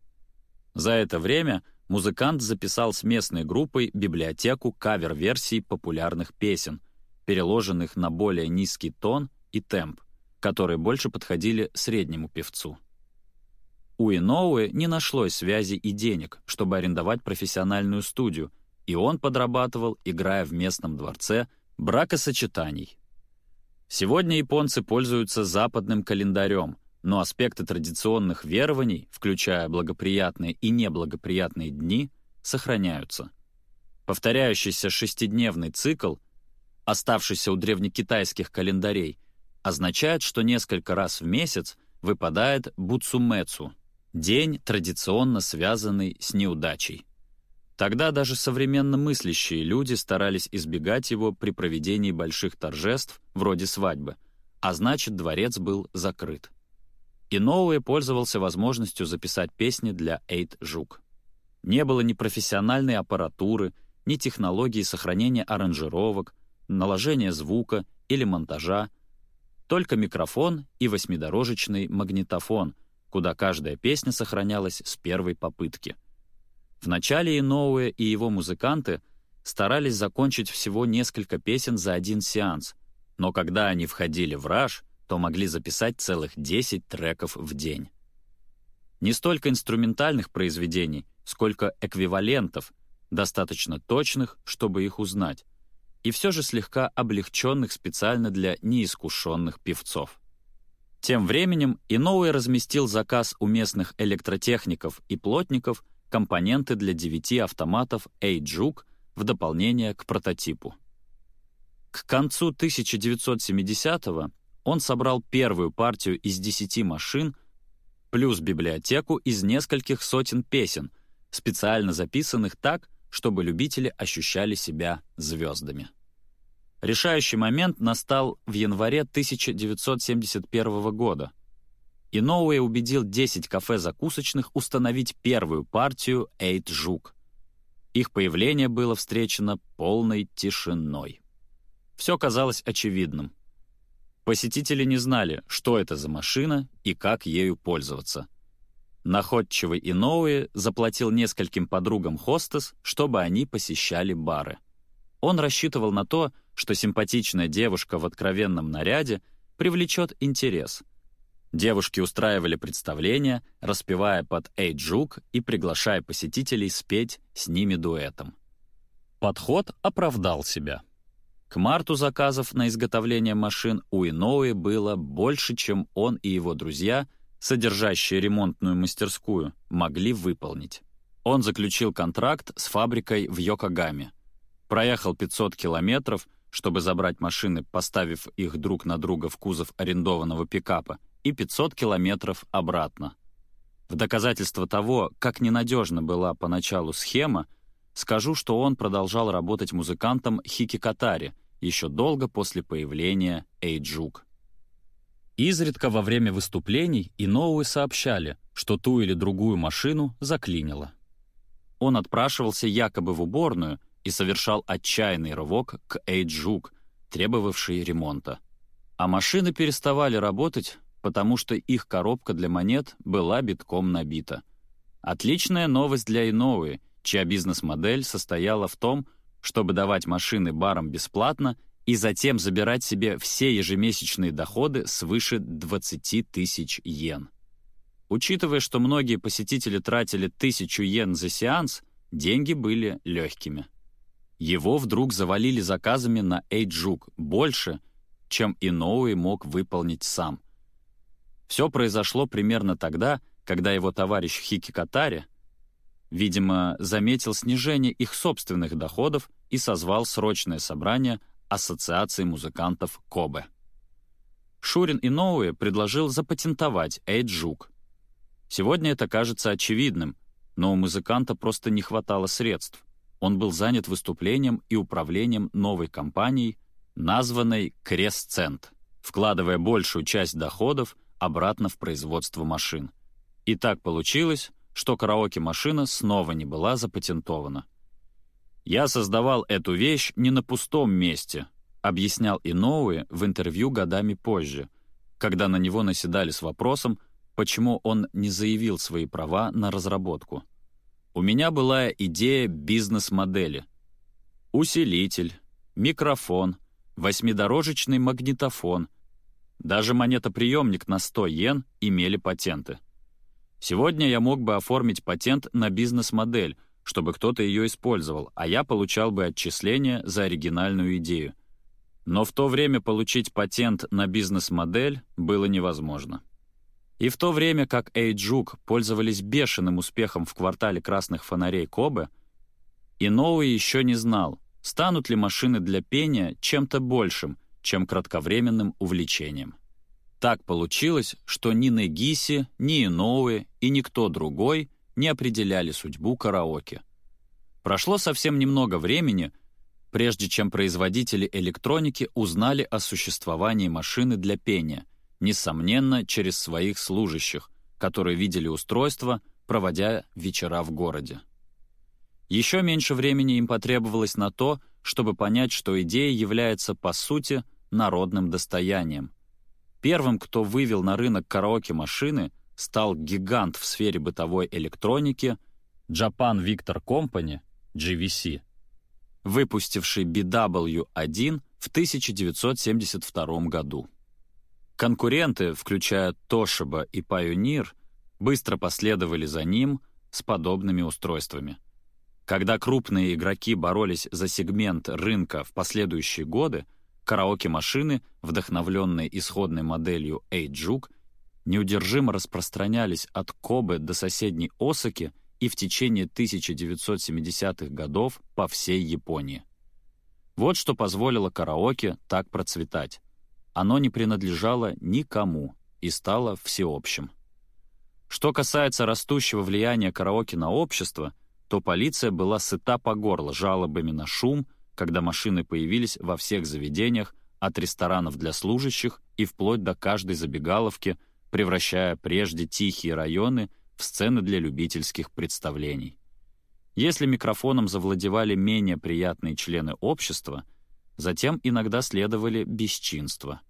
За это время музыкант записал с местной группой библиотеку кавер-версий популярных песен, переложенных на более низкий тон и темп, которые больше подходили среднему певцу. У Иноуэ не нашлось связи и денег, чтобы арендовать профессиональную студию, и он подрабатывал, играя в местном дворце бракосочетаний. Сегодня японцы пользуются западным календарем, но аспекты традиционных верований, включая благоприятные и неблагоприятные дни, сохраняются. Повторяющийся шестидневный цикл, оставшийся у древнекитайских календарей, означает, что несколько раз в месяц выпадает буцумецу День, традиционно связанный с неудачей. Тогда даже современно мыслящие люди старались избегать его при проведении больших торжеств, вроде свадьбы, а значит, дворец был закрыт. И Иноуэ пользовался возможностью записать песни для Эйт Жук. Не было ни профессиональной аппаратуры, ни технологии сохранения аранжировок, наложения звука или монтажа, только микрофон и восьмидорожечный магнитофон — куда каждая песня сохранялась с первой попытки. Вначале Иноуэ и его музыканты старались закончить всего несколько песен за один сеанс, но когда они входили в раж, то могли записать целых 10 треков в день. Не столько инструментальных произведений, сколько эквивалентов, достаточно точных, чтобы их узнать, и все же слегка облегченных специально для неискушенных певцов. Тем временем Иноуэ разместил заказ у местных электротехников и плотников компоненты для девяти автоматов Эйджук в дополнение к прототипу. К концу 1970-го он собрал первую партию из десяти машин плюс библиотеку из нескольких сотен песен, специально записанных так, чтобы любители ощущали себя звездами. Решающий момент настал в январе 1971 года. Иноуэ убедил 10 кафе-закусочных установить первую партию «Эйт Жук». Их появление было встречено полной тишиной. Все казалось очевидным. Посетители не знали, что это за машина и как ею пользоваться. Находчивый Иноуэ заплатил нескольким подругам хостес, чтобы они посещали бары. Он рассчитывал на то, что симпатичная девушка в откровенном наряде привлечет интерес. Девушки устраивали представления, распевая под «Эй, и приглашая посетителей спеть с ними дуэтом. Подход оправдал себя. К марту заказов на изготовление машин у Иноуи было больше, чем он и его друзья, содержащие ремонтную мастерскую, могли выполнить. Он заключил контракт с фабрикой в Йокогаме — проехал 500 километров, чтобы забрать машины, поставив их друг на друга в кузов арендованного пикапа, и 500 километров обратно. В доказательство того, как ненадежна была поначалу схема, скажу, что он продолжал работать музыкантом Хикикатари еще долго после появления Эйджук. Изредка во время выступлений и новые сообщали, что ту или другую машину заклинило. Он отпрашивался якобы в уборную — и совершал отчаянный рывок к Эйджук, требовавший ремонта. А машины переставали работать, потому что их коробка для монет была битком набита. Отличная новость для Иновы, чья бизнес-модель состояла в том, чтобы давать машины барам бесплатно и затем забирать себе все ежемесячные доходы свыше 20 тысяч йен. Учитывая, что многие посетители тратили тысячу йен за сеанс, деньги были легкими. Его вдруг завалили заказами на Эйджук больше, чем Иноуи мог выполнить сам. Все произошло примерно тогда, когда его товарищ Хики Катари, видимо, заметил снижение их собственных доходов и созвал срочное собрание Ассоциации музыкантов Кобе. Шурин Иноуи предложил запатентовать Эйджук. Сегодня это кажется очевидным, но у музыканта просто не хватало средств он был занят выступлением и управлением новой компанией, названной «Кресцент», вкладывая большую часть доходов обратно в производство машин. И так получилось, что караоке-машина снова не была запатентована. «Я создавал эту вещь не на пустом месте», объяснял Иноуэ в интервью годами позже, когда на него наседали с вопросом, почему он не заявил свои права на разработку. У меня была идея бизнес-модели. Усилитель, микрофон, восьмидорожечный магнитофон, даже монетоприемник на 100 йен имели патенты. Сегодня я мог бы оформить патент на бизнес-модель, чтобы кто-то ее использовал, а я получал бы отчисления за оригинальную идею. Но в то время получить патент на бизнес-модель было невозможно. И в то время как Эйджук пользовались бешеным успехом в квартале красных фонарей Кобе, Иноуи еще не знал, станут ли машины для пения чем-то большим, чем кратковременным увлечением. Так получилось, что ни Негиси, ни Иноуи и никто другой не определяли судьбу караоке. Прошло совсем немного времени, прежде чем производители электроники узнали о существовании машины для пения — несомненно, через своих служащих, которые видели устройство, проводя вечера в городе. Еще меньше времени им потребовалось на то, чтобы понять, что идея является, по сути, народным достоянием. Первым, кто вывел на рынок караоке-машины, стал гигант в сфере бытовой электроники Japan Victor Company, GVC, выпустивший BW-1 в 1972 году. Конкуренты, включая Toshiba и Pioneer, быстро последовали за ним с подобными устройствами. Когда крупные игроки боролись за сегмент рынка в последующие годы, караоке-машины, вдохновленные исходной моделью Эйджук, неудержимо распространялись от Кобе до соседней Осаки и в течение 1970-х годов по всей Японии. Вот что позволило караоке так процветать. Оно не принадлежало никому и стало всеобщим. Что касается растущего влияния караоке на общество, то полиция была сыта по горло жалобами на шум, когда машины появились во всех заведениях, от ресторанов для служащих и вплоть до каждой забегаловки, превращая прежде тихие районы в сцены для любительских представлений. Если микрофоном завладевали менее приятные члены общества — Затем иногда следовали бесчинства.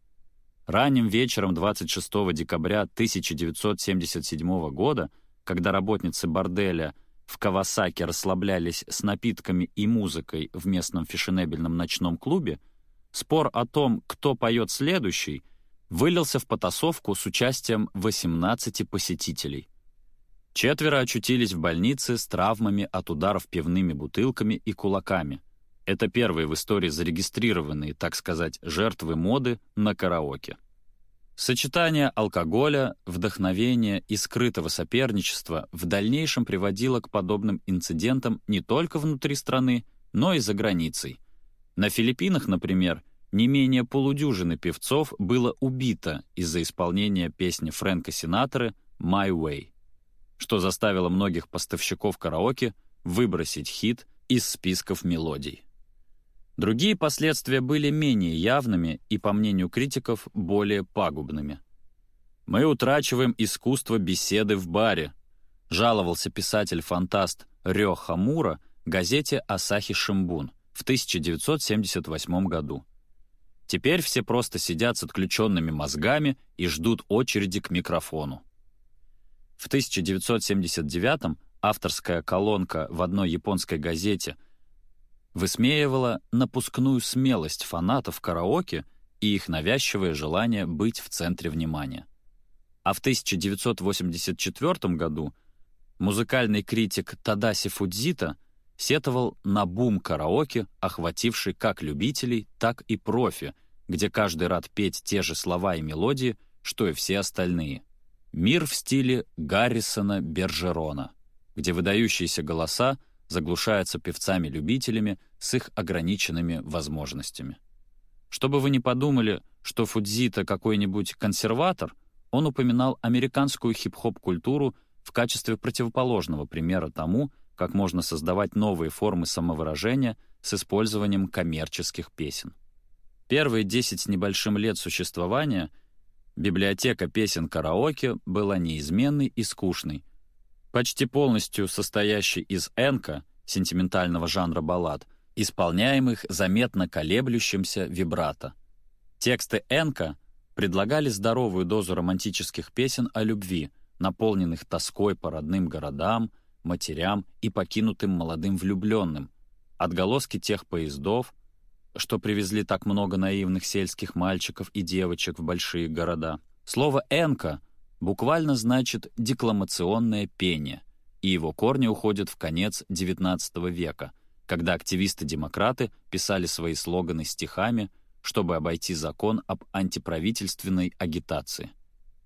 Ранним вечером 26 декабря 1977 года, когда работницы борделя в Кавасаке расслаблялись с напитками и музыкой в местном фешенебельном ночном клубе, спор о том, кто поет следующий, вылился в потасовку с участием 18 посетителей. Четверо очутились в больнице с травмами от ударов пивными бутылками и кулаками — это первые в истории зарегистрированные, так сказать, жертвы моды на караоке. Сочетание алкоголя, вдохновения и скрытого соперничества в дальнейшем приводило к подобным инцидентам не только внутри страны, но и за границей. На Филиппинах, например, не менее полудюжины певцов было убито из-за исполнения песни Фрэнка Синатры «My Way», что заставило многих поставщиков караоке выбросить хит из списков мелодий. Другие последствия были менее явными и, по мнению критиков, более пагубными. «Мы утрачиваем искусство беседы в баре», жаловался писатель-фантаст Рё Хамура газете «Асахи Шимбун» в 1978 году. Теперь все просто сидят с отключенными мозгами и ждут очереди к микрофону. В 1979 авторская колонка в одной японской газете – высмеивала напускную смелость фанатов караоке и их навязчивое желание быть в центре внимания. А в 1984 году музыкальный критик Тадаси Фудзита сетовал на бум караоке, охвативший как любителей, так и профи, где каждый рад петь те же слова и мелодии, что и все остальные. Мир в стиле Гаррисона Бержерона, где выдающиеся голоса заглушаются певцами-любителями с их ограниченными возможностями. Чтобы вы не подумали, что Фудзита какой-нибудь консерватор, он упоминал американскую хип-хоп-культуру в качестве противоположного примера тому, как можно создавать новые формы самовыражения с использованием коммерческих песен. Первые 10 с небольшим лет существования библиотека песен караоке была неизменной и скучной, почти полностью состоящей из энка, сентиментального жанра баллад, исполняемых заметно колеблющимся вибрато. Тексты энка предлагали здоровую дозу романтических песен о любви, наполненных тоской по родным городам, матерям и покинутым молодым влюбленным, отголоски тех поездов, что привезли так много наивных сельских мальчиков и девочек в большие города. Слово «энка» буквально значит «декламационное пение», и его корни уходят в конец XIX века, когда активисты-демократы писали свои слоганы стихами, чтобы обойти закон об антиправительственной агитации.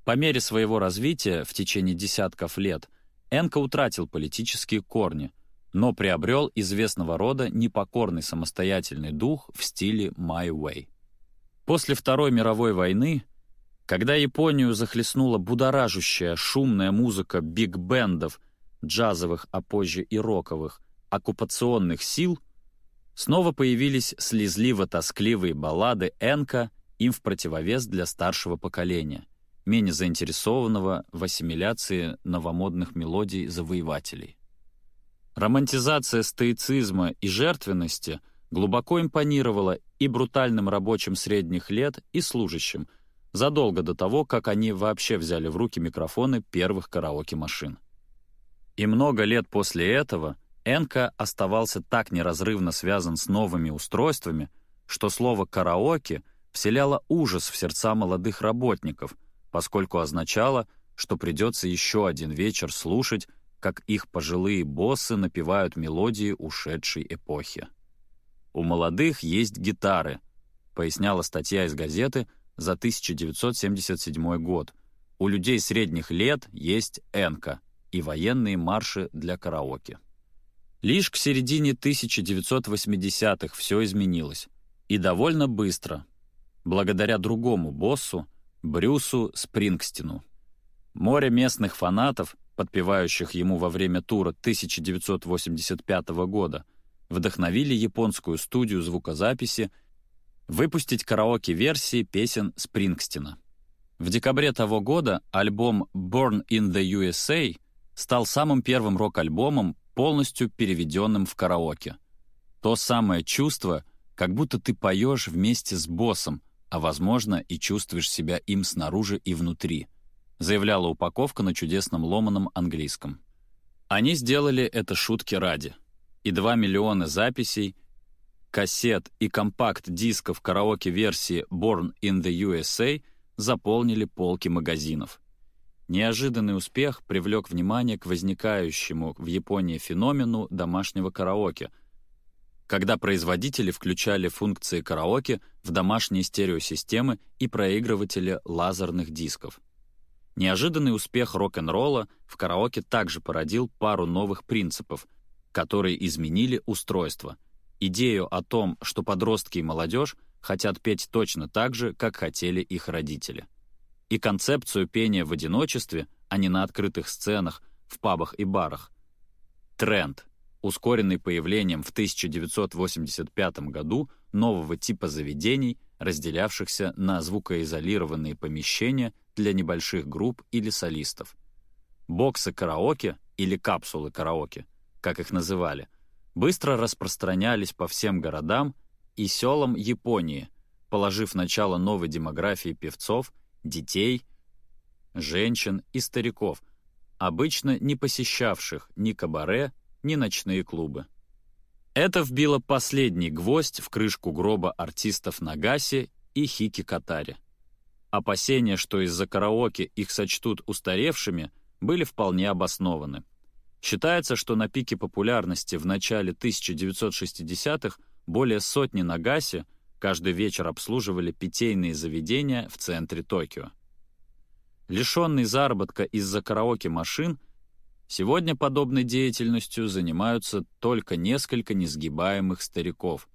По мере своего развития в течение десятков лет Энко утратил политические корни, но приобрел известного рода непокорный самостоятельный дух в стиле «My Way». После Второй мировой войны, когда Японию захлестнула будоражущая шумная музыка биг-бендов, джазовых, а позже и роковых, оккупационных сил, снова появились слезливо-тоскливые баллады Энка им в противовес для старшего поколения — менее заинтересованного в ассимиляции новомодных мелодий завоевателей. Романтизация стоицизма и жертвенности глубоко импонировала и брутальным рабочим средних лет, и служащим, задолго до того, как они вообще взяли в руки микрофоны первых караоке-машин. И много лет после этого Энка оставался так неразрывно связан с новыми устройствами, что слово «караоке» вселяло ужас в сердца молодых работников — поскольку означало, что придется еще один вечер слушать, как их пожилые боссы напевают мелодии ушедшей эпохи. «У молодых есть гитары», — поясняла статья из газеты за 1977 год. «У людей средних лет есть энка и военные марши для караоке». Лишь к середине 1980-х все изменилось. И довольно быстро. Благодаря другому боссу, Брюсу Спрингстину. Море местных фанатов, подпевающих ему во время тура 1985 года, вдохновили японскую студию звукозаписи выпустить караоке-версии песен Спрингстина. В декабре того года альбом «Born in the USA» стал самым первым рок-альбомом, полностью переведенным в караоке. То самое чувство, как будто ты поешь вместе с боссом, а, возможно, и чувствуешь себя им снаружи и внутри, заявляла упаковка на чудесном ломаном английском. Они сделали это шутки ради. И 2 миллиона записей, кассет и компакт-дисков караоке-версии «Born in the USA» заполнили полки магазинов. Неожиданный успех привлек внимание к возникающему в Японии феномену домашнего караоке — когда производители включали функции караоке в домашние стереосистемы и проигрыватели лазерных дисков. Неожиданный успех рок-н-ролла в караоке также породил пару новых принципов, которые изменили устройство. Идею о том, что подростки и молодежь хотят петь точно так же, как хотели их родители. И концепцию пения в одиночестве, а не на открытых сценах, в пабах и барах. Тренд — ускоренный появлением в 1985 году нового типа заведений, разделявшихся на звукоизолированные помещения для небольших групп или солистов. Боксы караоке или капсулы караоке, как их называли, быстро распространялись по всем городам и селам Японии, положив начало новой демографии певцов, детей, женщин и стариков, обычно не посещавших ни кабаре, ни ночные клубы. Это вбило последний гвоздь в крышку гроба артистов Нагаси и Хики Катари. Опасения, что из-за караоке их сочтут устаревшими, были вполне обоснованы. Считается, что на пике популярности в начале 1960-х более сотни Нагаси каждый вечер обслуживали питейные заведения в центре Токио. Лишенный заработка из-за караоке-машин, сегодня подобной деятельностью занимаются только несколько несгибаемых стариков,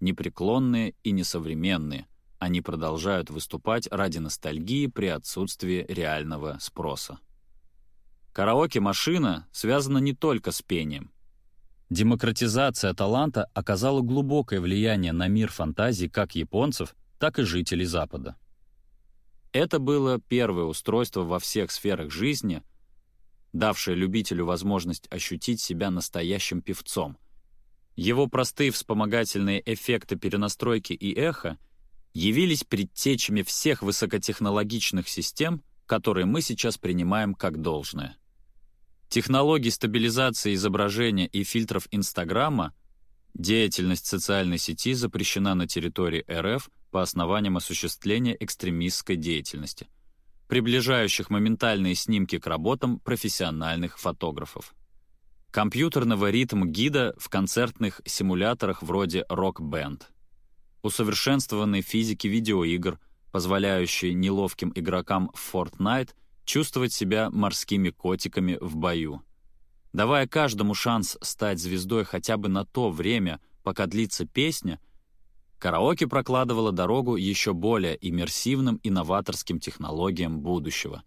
непреклонные и несовременные. Они продолжают выступать ради ностальгии при отсутствии реального спроса. Караоке-машина связана не только с пением. Демократизация таланта оказала глубокое влияние на мир фантазий как японцев, так и жителей Запада. Это было первое устройство во всех сферах жизни, давшее любителю возможность ощутить себя настоящим певцом. Его простые вспомогательные эффекты перенастройки и эхо явились предтечами всех высокотехнологичных систем, которые мы сейчас принимаем как должное. Технологии стабилизации изображения и фильтров Инстаграма деятельность социальной сети запрещена на территории РФ по основаниям осуществления экстремистской деятельности, приближающих моментальные снимки к работам профессиональных фотографов. Компьютерного ритм-гида в концертных симуляторах вроде Band. Усовершенствованной физики видеоигр, позволяющей неловким игрокам в Fortnite чувствовать себя морскими котиками в бою. Давая каждому шанс стать звездой хотя бы на то время, пока длится песня, караоке прокладывала дорогу еще более иммерсивным и новаторским технологиям будущего.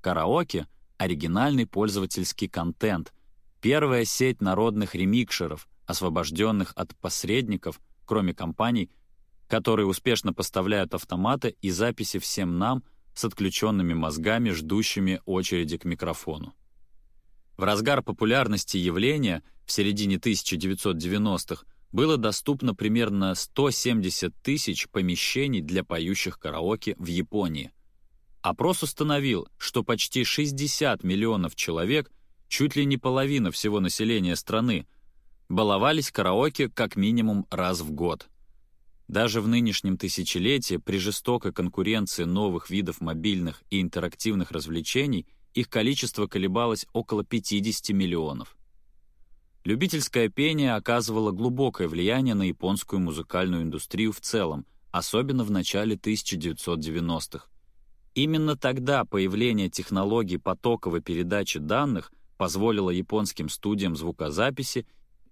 Караоке — оригинальный пользовательский контент, первая сеть народных ремикшеров, освобожденных от посредников, кроме компаний, которые успешно поставляют автоматы и записи всем нам — с отключенными мозгами, ждущими очереди к микрофону. В разгар популярности явления в середине 1990-х было доступно примерно 170 тысяч помещений для поющих караоке в Японии. Опрос установил, что почти 60 миллионов человек, чуть ли не половина всего населения страны, баловались караоке как минимум раз в год. Даже в нынешнем тысячелетии, при жестокой конкуренции новых видов мобильных и интерактивных развлечений, их количество колебалось около 50 миллионов. Любительское пение оказывало глубокое влияние на японскую музыкальную индустрию в целом, особенно в начале 1990-х. Именно тогда появление технологий потоковой передачи данных позволило японским студиям звукозаписи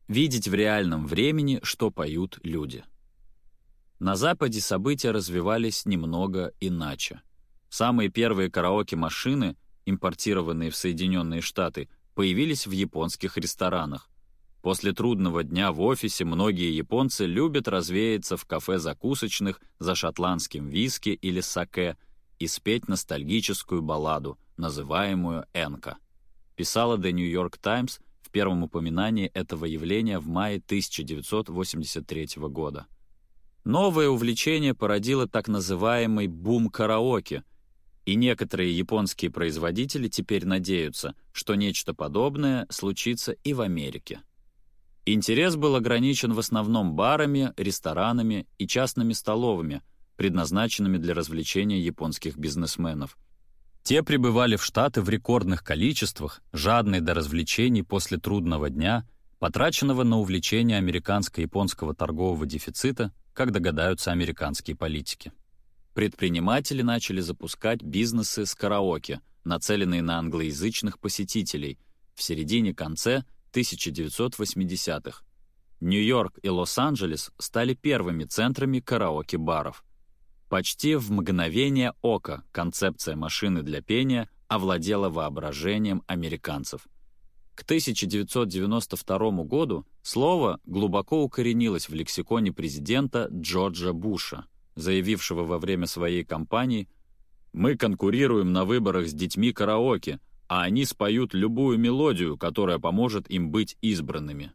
видеть в реальном времени, что поют люди. На Западе события развивались немного иначе. Самые первые караоке-машины, импортированные в Соединенные Штаты, появились в японских ресторанах. После трудного дня в офисе многие японцы любят развеяться в кафе-закусочных за шотландским виски или саке и спеть ностальгическую балладу, называемую «Энка», писала The New York Times в первом упоминании этого явления в мае 1983 года. Новое увлечение породило так называемый бум караоке, и некоторые японские производители теперь надеются, что нечто подобное случится и в Америке. Интерес был ограничен в основном барами, ресторанами и частными столовыми, предназначенными для развлечения японских бизнесменов. Те прибывали в Штаты в рекордных количествах, жадные до развлечений после трудного дня, потраченного на увлечение американско-японского торгового дефицита как догадаются американские политики. Предприниматели начали запускать бизнесы с караоке, нацеленные на англоязычных посетителей, в середине-конце 1980-х. Нью-Йорк и Лос-Анджелес стали первыми центрами караоке-баров. Почти в мгновение ока концепция машины для пения овладела воображением американцев. К 1992 году слово глубоко укоренилось в лексиконе президента Джорджа Буша, заявившего во время своей кампании «Мы конкурируем на выборах с детьми караоке, а они споют любую мелодию, которая поможет им быть избранными».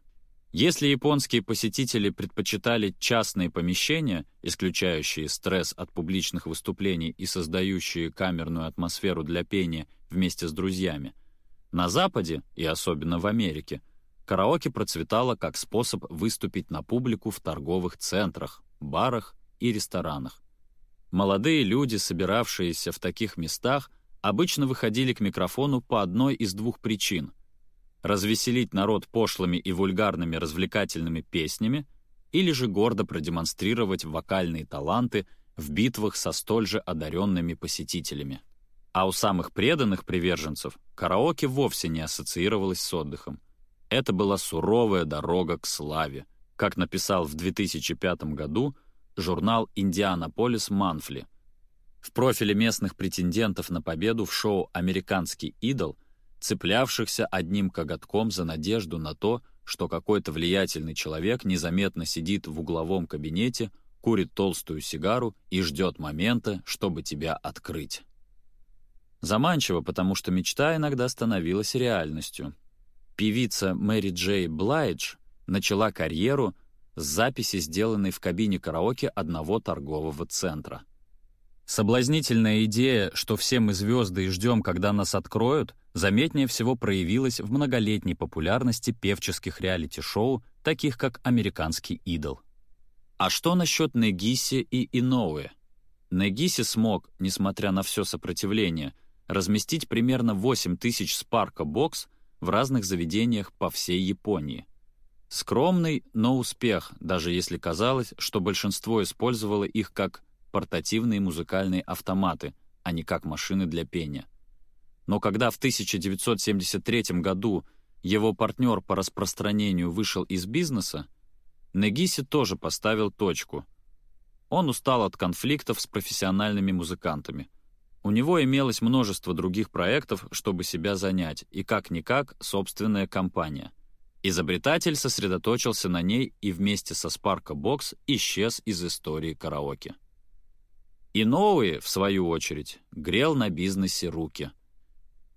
Если японские посетители предпочитали частные помещения, исключающие стресс от публичных выступлений и создающие камерную атмосферу для пения вместе с друзьями, на Западе, и особенно в Америке, караоке процветало как способ выступить на публику в торговых центрах, барах и ресторанах. Молодые люди, собиравшиеся в таких местах, обычно выходили к микрофону по одной из двух причин — развеселить народ пошлыми и вульгарными развлекательными песнями или же гордо продемонстрировать вокальные таланты в битвах со столь же одаренными посетителями. А у самых преданных приверженцев караоке вовсе не ассоциировалось с отдыхом. Это была суровая дорога к славе, как написал в 2005 году журнал «Индианаполис Манфли». В профиле местных претендентов на победу в шоу «Американский идол», цеплявшихся одним коготком за надежду на то, что какой-то влиятельный человек незаметно сидит в угловом кабинете, курит толстую сигару и ждет момента, чтобы тебя открыть. Заманчиво, потому что мечта иногда становилась реальностью. Певица Мэри Джей Блайдж начала карьеру с записи, сделанной в кабине караоке одного торгового центра. Соблазнительная идея, что все мы звезды и ждем, когда нас откроют, заметнее всего проявилась в многолетней популярности певческих реалити-шоу, таких как «Американский идол». А что насчет Негиси и Иноуэ? Негиси смог, несмотря на все сопротивление, разместить примерно 8 тысяч спарка-бокс в разных заведениях по всей Японии. Скромный, но успех, даже если казалось, что большинство использовало их как портативные музыкальные автоматы, а не как машины для пения. Но когда в 1973 году его партнер по распространению вышел из бизнеса, Негиси тоже поставил точку. Он устал от конфликтов с профессиональными музыкантами. У него имелось множество других проектов, чтобы себя занять, и как-никак собственная компания — Изобретатель сосредоточился на ней и вместе со Sparka Box исчез из истории караоке. И новые, в свою очередь, грел на бизнесе руки.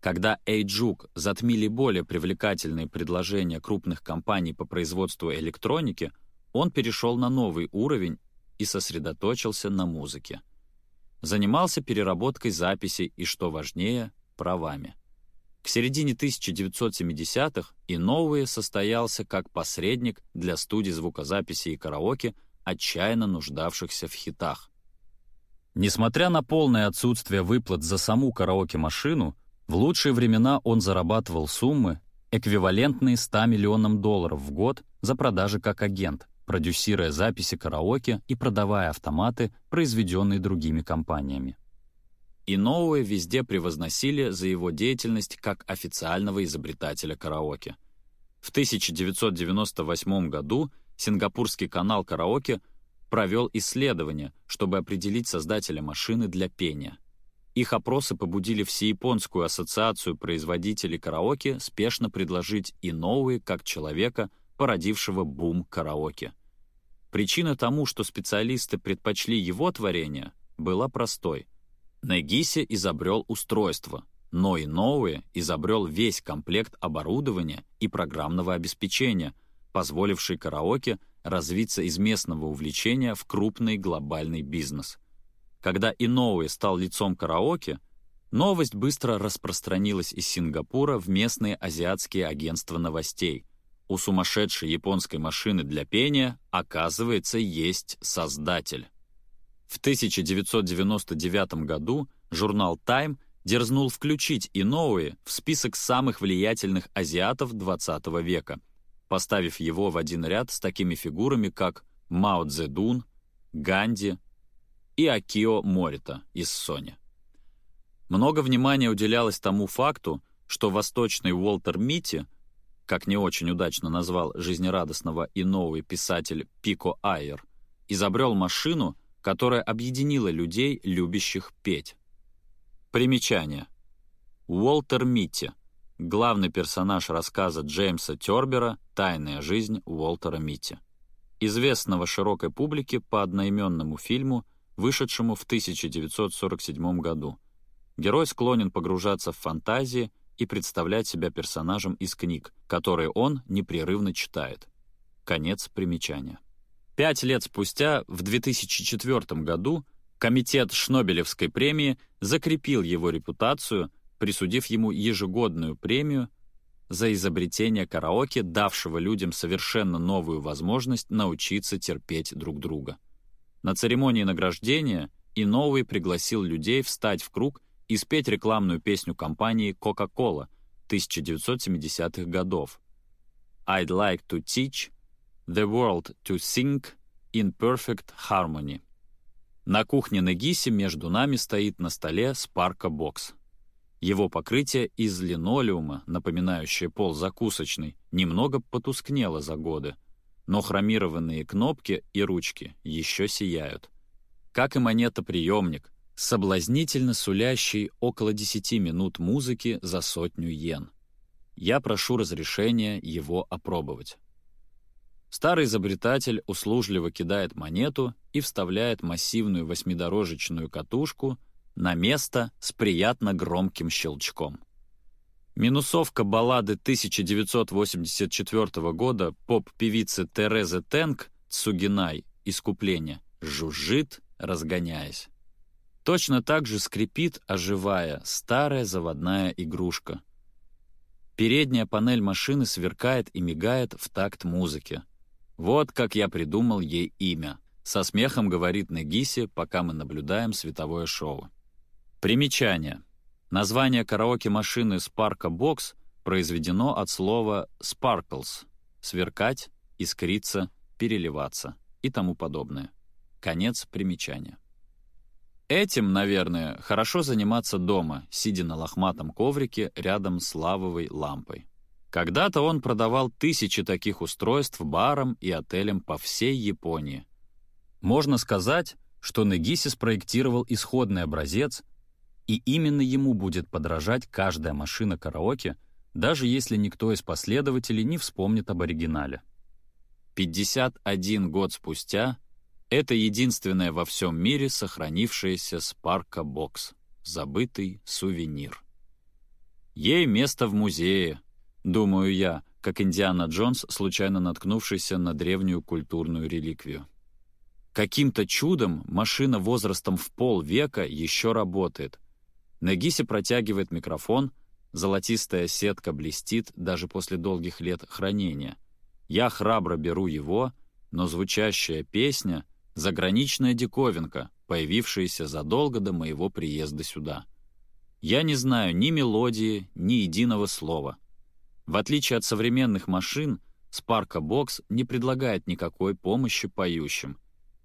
Когда Эйджук затмили более привлекательные предложения крупных компаний по производству электроники, он перешел на новый уровень и сосредоточился на музыке. Занимался переработкой записей и, что важнее, правами. К середине 1970-х и новые состоялся как посредник для студий звукозаписи и караоке, отчаянно нуждавшихся в хитах. Несмотря на полное отсутствие выплат за саму караоке-машину, в лучшие времена он зарабатывал суммы, эквивалентные 100 миллионам долларов в год за продажи как агент, продюсируя записи караоке и продавая автоматы, произведенные другими компаниями и новые везде превозносили за его деятельность как официального изобретателя караоке. В 1998 году сингапурский канал «Караоке» провел исследование, чтобы определить создателя машины для пения. Их опросы побудили Всеяпонскую ассоциацию производителей караоке спешно предложить и новые как человека, породившего бум караоке. Причина тому, что специалисты предпочли его творение, была простой — Негиси изобрел устройство, но и Ноуэ изобрел весь комплект оборудования и программного обеспечения, позволивший караоке развиться из местного увлечения в крупный глобальный бизнес. Когда Иноуэ стал лицом караоке, новость быстро распространилась из Сингапура в местные азиатские агентства новостей. У сумасшедшей японской машины для пения, оказывается, есть создатель. В 1999 году журнал Time дерзнул включить Иноуэ в список самых влиятельных азиатов XX века, поставив его в один ряд с такими фигурами, как Мао Цзэдун, Ганди и Акио Морита из Сони. Много внимания уделялось тому факту, что восточный Уолтер Митти, как не очень удачно назвал жизнерадостного и новый писатель Пико Айер, изобрел машину, которая объединила людей, любящих петь. Примечание. Уолтер Митти. Главный персонаж рассказа Джеймса Тербера «Тайная жизнь Уолтера Митти», известного широкой публике по одноименному фильму, вышедшему в 1947 году. Герой склонен погружаться в фантазии и представлять себя персонажем из книг, которые он непрерывно читает. Конец примечания. Пять лет спустя, в 2004 году, Комитет Шнобелевской премии закрепил его репутацию, присудив ему ежегодную премию за изобретение караоке, давшего людям совершенно новую возможность научиться терпеть друг друга. На церемонии награждения и новый пригласил людей встать в круг и спеть рекламную песню компании Coca-Cola 1970-х годов. I'd like to teach the world to sing in perfect harmony. На кухне Негиси между нами стоит на столе спарка-бокс. Его покрытие из линолеума, напоминающее пол закусочной, немного потускнело за годы, но хромированные кнопки и ручки еще сияют. Как и монета-приемник, соблазнительно сулящий около 10 минут музыки за сотню йен. Я прошу разрешения его опробовать. Старый изобретатель услужливо кидает монету и вставляет массивную восьмидорожечную катушку на место с приятно громким щелчком. Минусовка баллады 1984 года поп-певицы Терезы Тенк «Цугинай. Искупление» жужжит, разгоняясь. Точно так же скрипит, оживая, старая заводная игрушка. Передняя панель машины сверкает и мигает в такт музыки. Вот как я придумал ей имя. Со смехом говорит Негиси, пока мы наблюдаем световое шоу. Примечание. Название караоке-машины Sparka Box произведено от слова sparkles — сверкать, искриться, переливаться и тому подобное. Конец примечания. Этим, наверное, хорошо заниматься дома, сидя на лохматом коврике рядом с лавовой лампой. Когда-то он продавал тысячи таких устройств барам и отелям по всей Японии. Можно сказать, что Негиси спроектировал исходный образец, и именно ему будет подражать каждая машина караоке, даже если никто из последователей не вспомнит об оригинале. 51 год спустя это единственная во всем мире сохранившаяся Спарка Бокс, забытый сувенир. Ей место в музее, Думаю я, как Индиана Джонс, случайно наткнувшийся на древнюю культурную реликвию. Каким-то чудом машина возрастом в полвека еще работает. Нагиси протягивает микрофон, золотистая сетка блестит даже после долгих лет хранения. Я храбро беру его, но звучащая песня — заграничная диковинка, появившаяся задолго до моего приезда сюда. Я не знаю ни мелодии, ни единого слова — в отличие от современных машин, Sparka Box не предлагает никакой помощи поющим.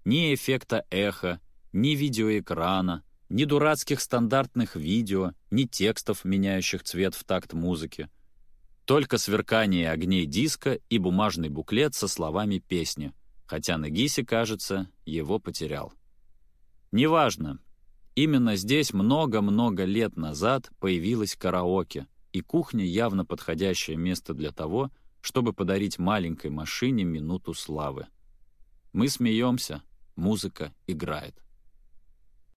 Ни эффекта эха, ни видеоэкрана, ни дурацких стандартных видео, ни текстов, меняющих цвет в такт музыки. Только сверкание огней диска и бумажный буклет со словами песни, хотя Нагиси, кажется, его потерял. Неважно, именно здесь много-много лет назад появилось караоке — и кухня явно подходящее место для того, чтобы подарить маленькой машине минуту славы. Мы смеемся, музыка играет.